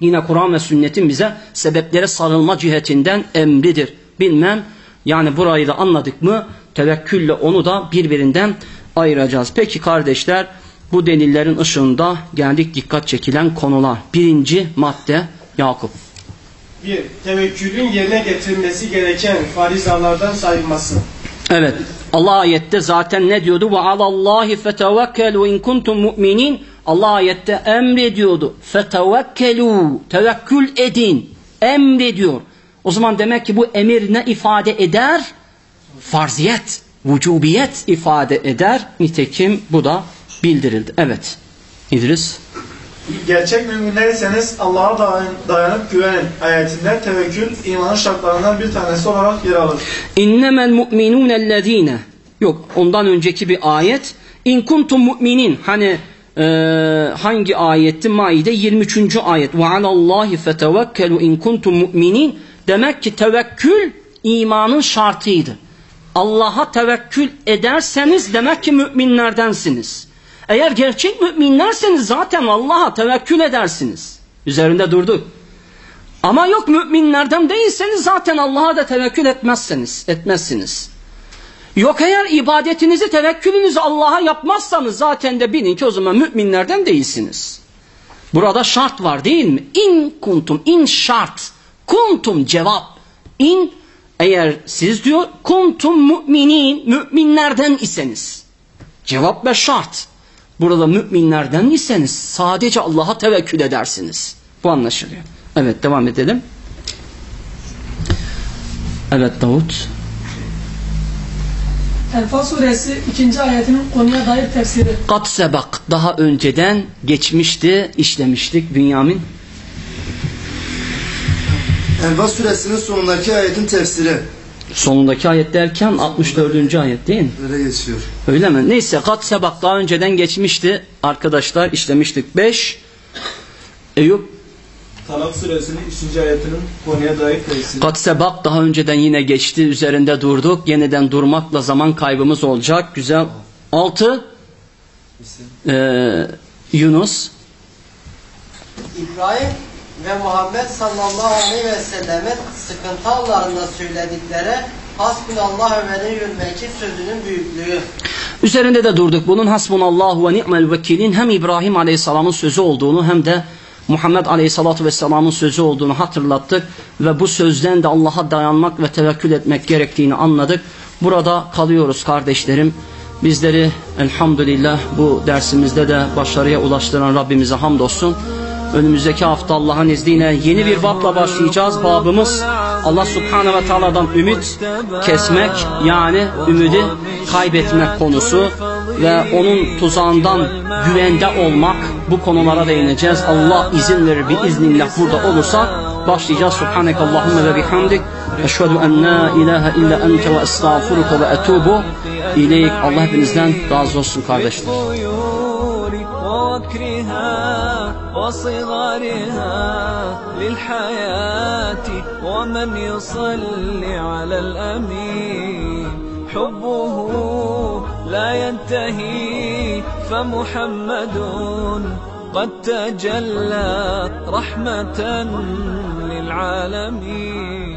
yine Kur'an ve sünnetin bize sebeplere sarılma cihetinden emridir. Bilmem yani burayı da anladık mı tevekkülle onu da birbirinden ayıracağız. Peki kardeşler bu delillerin ışığında geldik dikkat çekilen konular. Birinci madde Yakup. Bir, tevekkülün yerine getirilmesi gereken farizalardan sayılması. Evet. Allah ayette zaten ne diyordu? Ve alallahi fetevekkelu in kuntum mu'minin. Allah ayette emrediyordu. Fetevekkelu. Tevekkül edin. Emrediyor. O zaman demek ki bu emir ne ifade eder? Farziyet, vücubiyet ifade eder. Nitekim bu da bildirildi. Evet. İdris. Gerçek müminlerseniz Allah'a dayanıp güvenin ayetinde tevekkül imanın şartlarından bir tanesi olarak yer alır. İnnemel mu'minun ellezine Yok ondan önceki bir ayet. İn kuntum mu'minin hani e, hangi ayetti? Maide 23. ayet. Ve alallahi fetevekkelu in kuntum mu'minin Demek ki tevekkül imanın şartıydı. Allah'a tevekkül ederseniz demek ki müminlerdensiniz. Eğer gerçek müminlerseniz zaten Allah'a tevekkül edersiniz. Üzerinde durduk. Ama yok müminlerden değilseniz zaten Allah'a da tevekkül etmezseniz, etmezsiniz. Yok eğer ibadetinizi, tevekkülünüzü Allah'a yapmazsanız zaten de bilin ki o zaman müminlerden değilsiniz. Burada şart var değil mi? İn kuntum, in şart. Kuntum cevap. İn eğer siz diyor kuntum müminin müminlerden iseniz. Cevap ve şart. Burada müminlerden iseniz sadece Allah'a tevekkül edersiniz. Bu anlaşılıyor. Evet devam edelim. Evet Davut. Enfal suresi 2. ayetinin konuya dair tefsiri. Kat sebak daha önceden geçmişti, işlemiştik Bünyamin. Enfal suresinin sonundaki ayetin tefsiri. Sonundaki ayet derken 64. ayet değil mi? Öyle geçiyor. Öyle mi? Neyse kat sebak daha önceden geçmişti. Arkadaşlar işlemiştik. 5 Eyüp Talak suresinin 3. ayetinin konuya dair tefsiri. Kat sebak daha önceden yine geçti. Üzerinde durduk. Yeniden durmakla zaman kaybımız olacak. Güzel. 6 ee, Yunus İbrahim ve Muhammed sallallahu aleyhi ve sellemin sıkıntı anlarında söyledikleri Hasbunallah ve ni'mel vekil sözünün büyüklüğü. Üzerinde de durduk. Bunun hasbunallahu ve ni'mel vekilin hem İbrahim Aleyhisselam'ın sözü olduğunu hem de Muhammed Aleyhisselatü Vesselam'ın sözü olduğunu hatırlattık ve bu sözden de Allah'a dayanmak ve tevekkül etmek gerektiğini anladık. Burada kalıyoruz kardeşlerim. Bizleri elhamdülillah bu dersimizde de başarıya ulaştıran Rabbimize hamdolsun. Önümüzdeki hafta Allah'ın izniyle yeni bir babla başlayacağız. Babımız Allah Subhanahu ve Taala'dan ümit kesmek yani ümidi kaybetmek konusu ve onun tuzağından güvende olmak bu konulara değineceğiz. Allah izin verir bir iznillah burada olursa başlayacağız. Subhaneke Allahümme ve bihamdik. Eşhedü en la ilahe illa ente ve estağfuruke ve etubu ileyk. Allah hepinizden razı olsun kardeşler. وصغارها للحياة ومن يصلي على الأمين. حبه لا ينتهي فمحمد قد تجلى رحمة للعالمين.